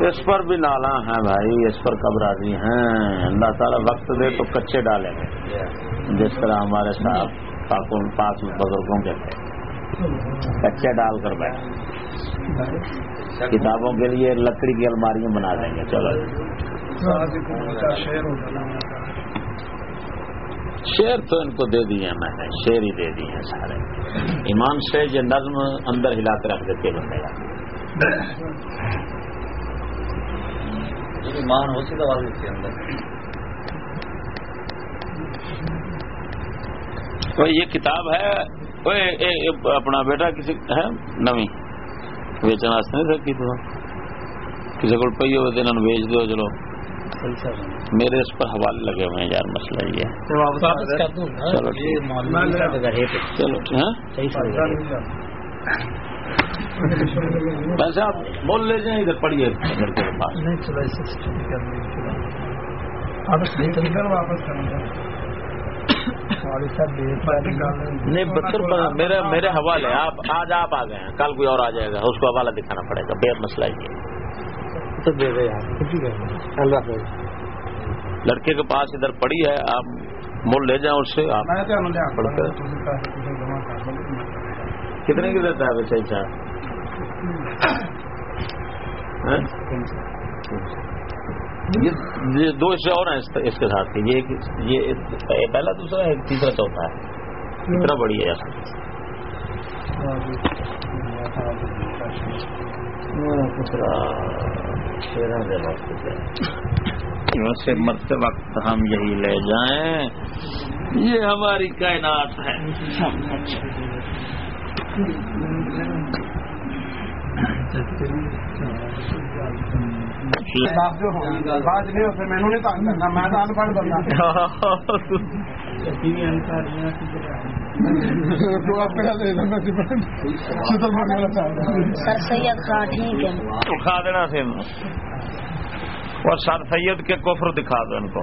اس پر بھی نالا ہیں بھائی، اس پر کب راضی ہیں؟ اللہ تعالیٰ وقت دے تو کچے ڈالیں گے جس طرح ہمارے صاحب پاکوں پاس بزرگوں کے تھے۔ کچے ڈال کر بیٹھے۔ کتابوں کے لیے لکڑی کی الماریاں بنا دیں گے۔ چلو۔ شیر تو ان کو دے دیے میں نے۔ شیر ہی دے دیے ہیں سارے۔ ایمان سے یہ نظم اندر ہلا کے رکھ دیتے بندے۔ گا مان ہو دوا کے اندر۔ یہ کتاب ہے؟ اپنا بیٹا کسی ہے؟ نوی ویچن واسطے نہیں رکھی تو کسی کو پی ہوئے تو انہوں بیچ دو چلو۔ میرے اس پر حوالے لگے ہوئے ہیں یار مسئلہ یہ ہے۔ چلو ہاں ویسے آپ بول لے جائیں ادھر پڑھیے۔ گھر کے پاس نہیں بہتر میرے میرے حوالے آپ آج آپ آ گئے ہیں۔ کل کوئی اور آ جائے گا اس کو حوالہ دکھانا پڑے گا۔ بے مسئلہ یہ لڑکے کے پاس ادھر پڑی ہے آپ مول لے جائیں اس سے آپ میں تو لیا پڑھ کر جمع کر دو کتنے کی دیتا ہے ویسے اچھا ہاں؟ یہ دو حصے اور ہیں اس- کے ساتھ کے یہ یہ پہلا دوسرا ہے، تیسرا چوتھا ہے۔ اتنا بڑی ہے سے مرتے وقت ہم یہی لے جائیں۔ یہ ہماری کائنات ہے۔ دکھا دینا اور سر سید کے کفر دکھا دو ان کو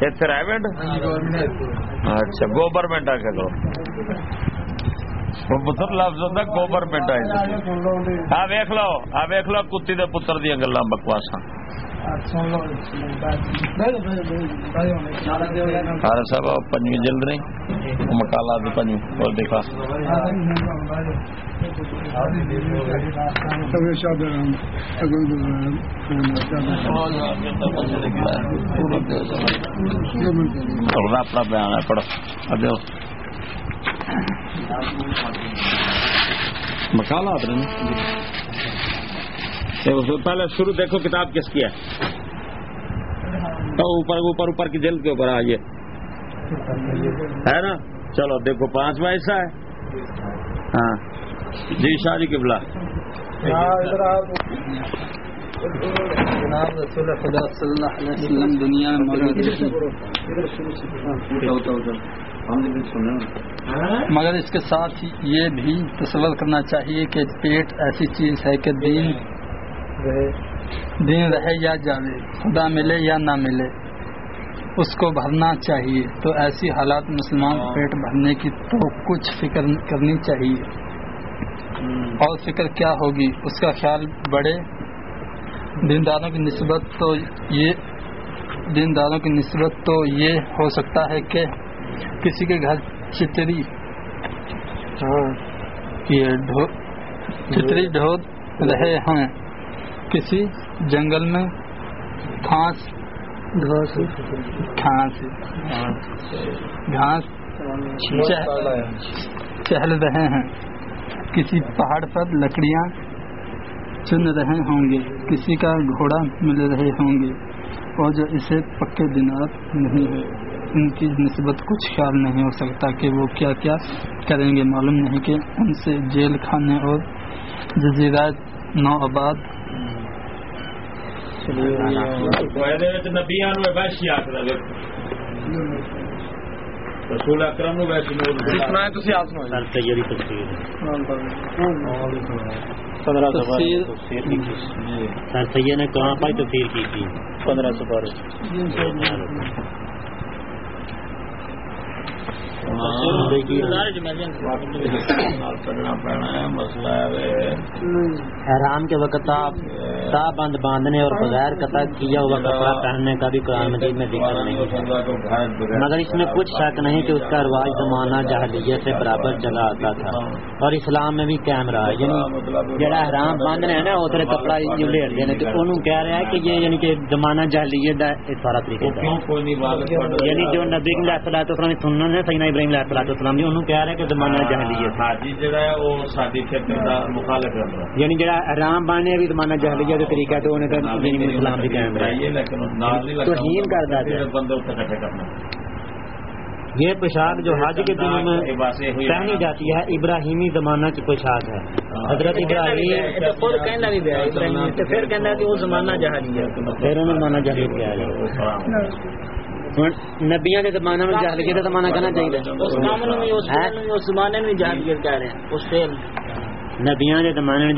پرائیویٹ اچھا گورنمنٹ آ کے پتر لفظ ہوتا گورنمنٹ آ لو آ لو کتی پتر دیا گلا بکواسا صاحب پنجی جلد نہیں مکالا پنجی اپنا پہلے شروع دیکھو کتاب کس کی ہے۔ اوپر اوپر اوپر کی جلد کے اوپر آئیے۔ ہے نا؟ چلو دیکھو پانچواں حصہ ہے۔ ہاں۔ جی شاہ جی قبلہ۔ جناب رسول خدا صلی اللہ علیہ وسلم دنیا میں موجود نہیں مگر اس کے ساتھ یہ بھی تصور کرنا چاہیے کہ پیٹ ایسی چیز ہے کہ دین دین رہے یا جاوے خدا ملے یا نہ ملے اس کو بھرنا چاہیے۔ تو ایسی حالات مسلمان پیٹ بھرنے کی تو کچھ فکر کرنی چاہیے۔ اور فکر کیا ہوگی؟ اس کا خیال بڑے دینداروں کی نسبت تو یہ دینداروں کی نسبت تو یہ ہو سکتا ہے کہ کسی کے گھر چتری ہاں، چتری ڈھو رہے ہیں کسی جنگل میں گھاس گھاس گھاس چہل رہے ہیں کسی پہاڑ پر لکڑیاں چن رہے ہوں گے کسی کا گھوڑا مل رہے ہوں گے اور جو اسے پکے دنات نہیں ہے ان کی نسبت کچھ خیال نہیں ہو سکتا کہ وہ کیا کیا کریں گے۔ معلوم نہیں کہ ان سے جیل خانے اور جزیرات نو آباد رسول اکرم نو ویسے سنائیں تسی آپ سنائیں۔ سر کی تفسیر تفسیر سر سید نے کہاں پر تفسیر کی تھی؟ پندرہ سو بارہ۔ پڑھنا ہے مسئلہ احرام کے وقت آپ تا بند باندھنے اور بغیر قطع کیا ہوا کپڑا پہننے کا بھی قرآن مجید میں ذکر نہیں مگر اس میں کچھ شک نہیں کہ اس کا رواج زمانہ جہلیت سے برابر چلا آتا تھا۔ اور اسلام میں بھی قائم رہا یعنی جڑا احرام باندھنے ہے نا، وہ کپڑا جو لیٹ دینے تو انہوں کہہ رہا ہے کہ یہ یعنی کہ زمانہ جہلیت دا سارا طریقے یعنی جو نبی علیہ الصلوۃ والسلام ہے ابراہیم علیہ الصلوۃ والسلام جی انہوں کہہ رہا ہے کہ زمانہ جہلیت حاجی جڑا ہے وہ سادی فکر دا مخالف ہے۔ یعنی جڑا احرام باندھنے بھی زمانہ جہلیت کا طریقہ ہے تو انہیں تو یعنی اسلام بھی قائم رہا یہ لیکن نال نہیں تو ہین کر دا لگا بندے اتنے اکٹھے کرنا۔ یہ پوشاک جو حج کے دنوں میں پہنی جاتی ہے ابراہیمی زمانہ کی پوشاک ہے۔ حضرت ابراہیم پھر کہنا کہ وہ زمانہ ہے۔ پھر انہوں زمانہ کیا ہے۔ ہن نبیاں کے زمانہ میں جہلیت کا زمانہ کہنا چاہیے۔ اس بھی اس ہیں؟ اس زمانے میں کہہ رہے ہیں۔ اس نبیاں زمانے میں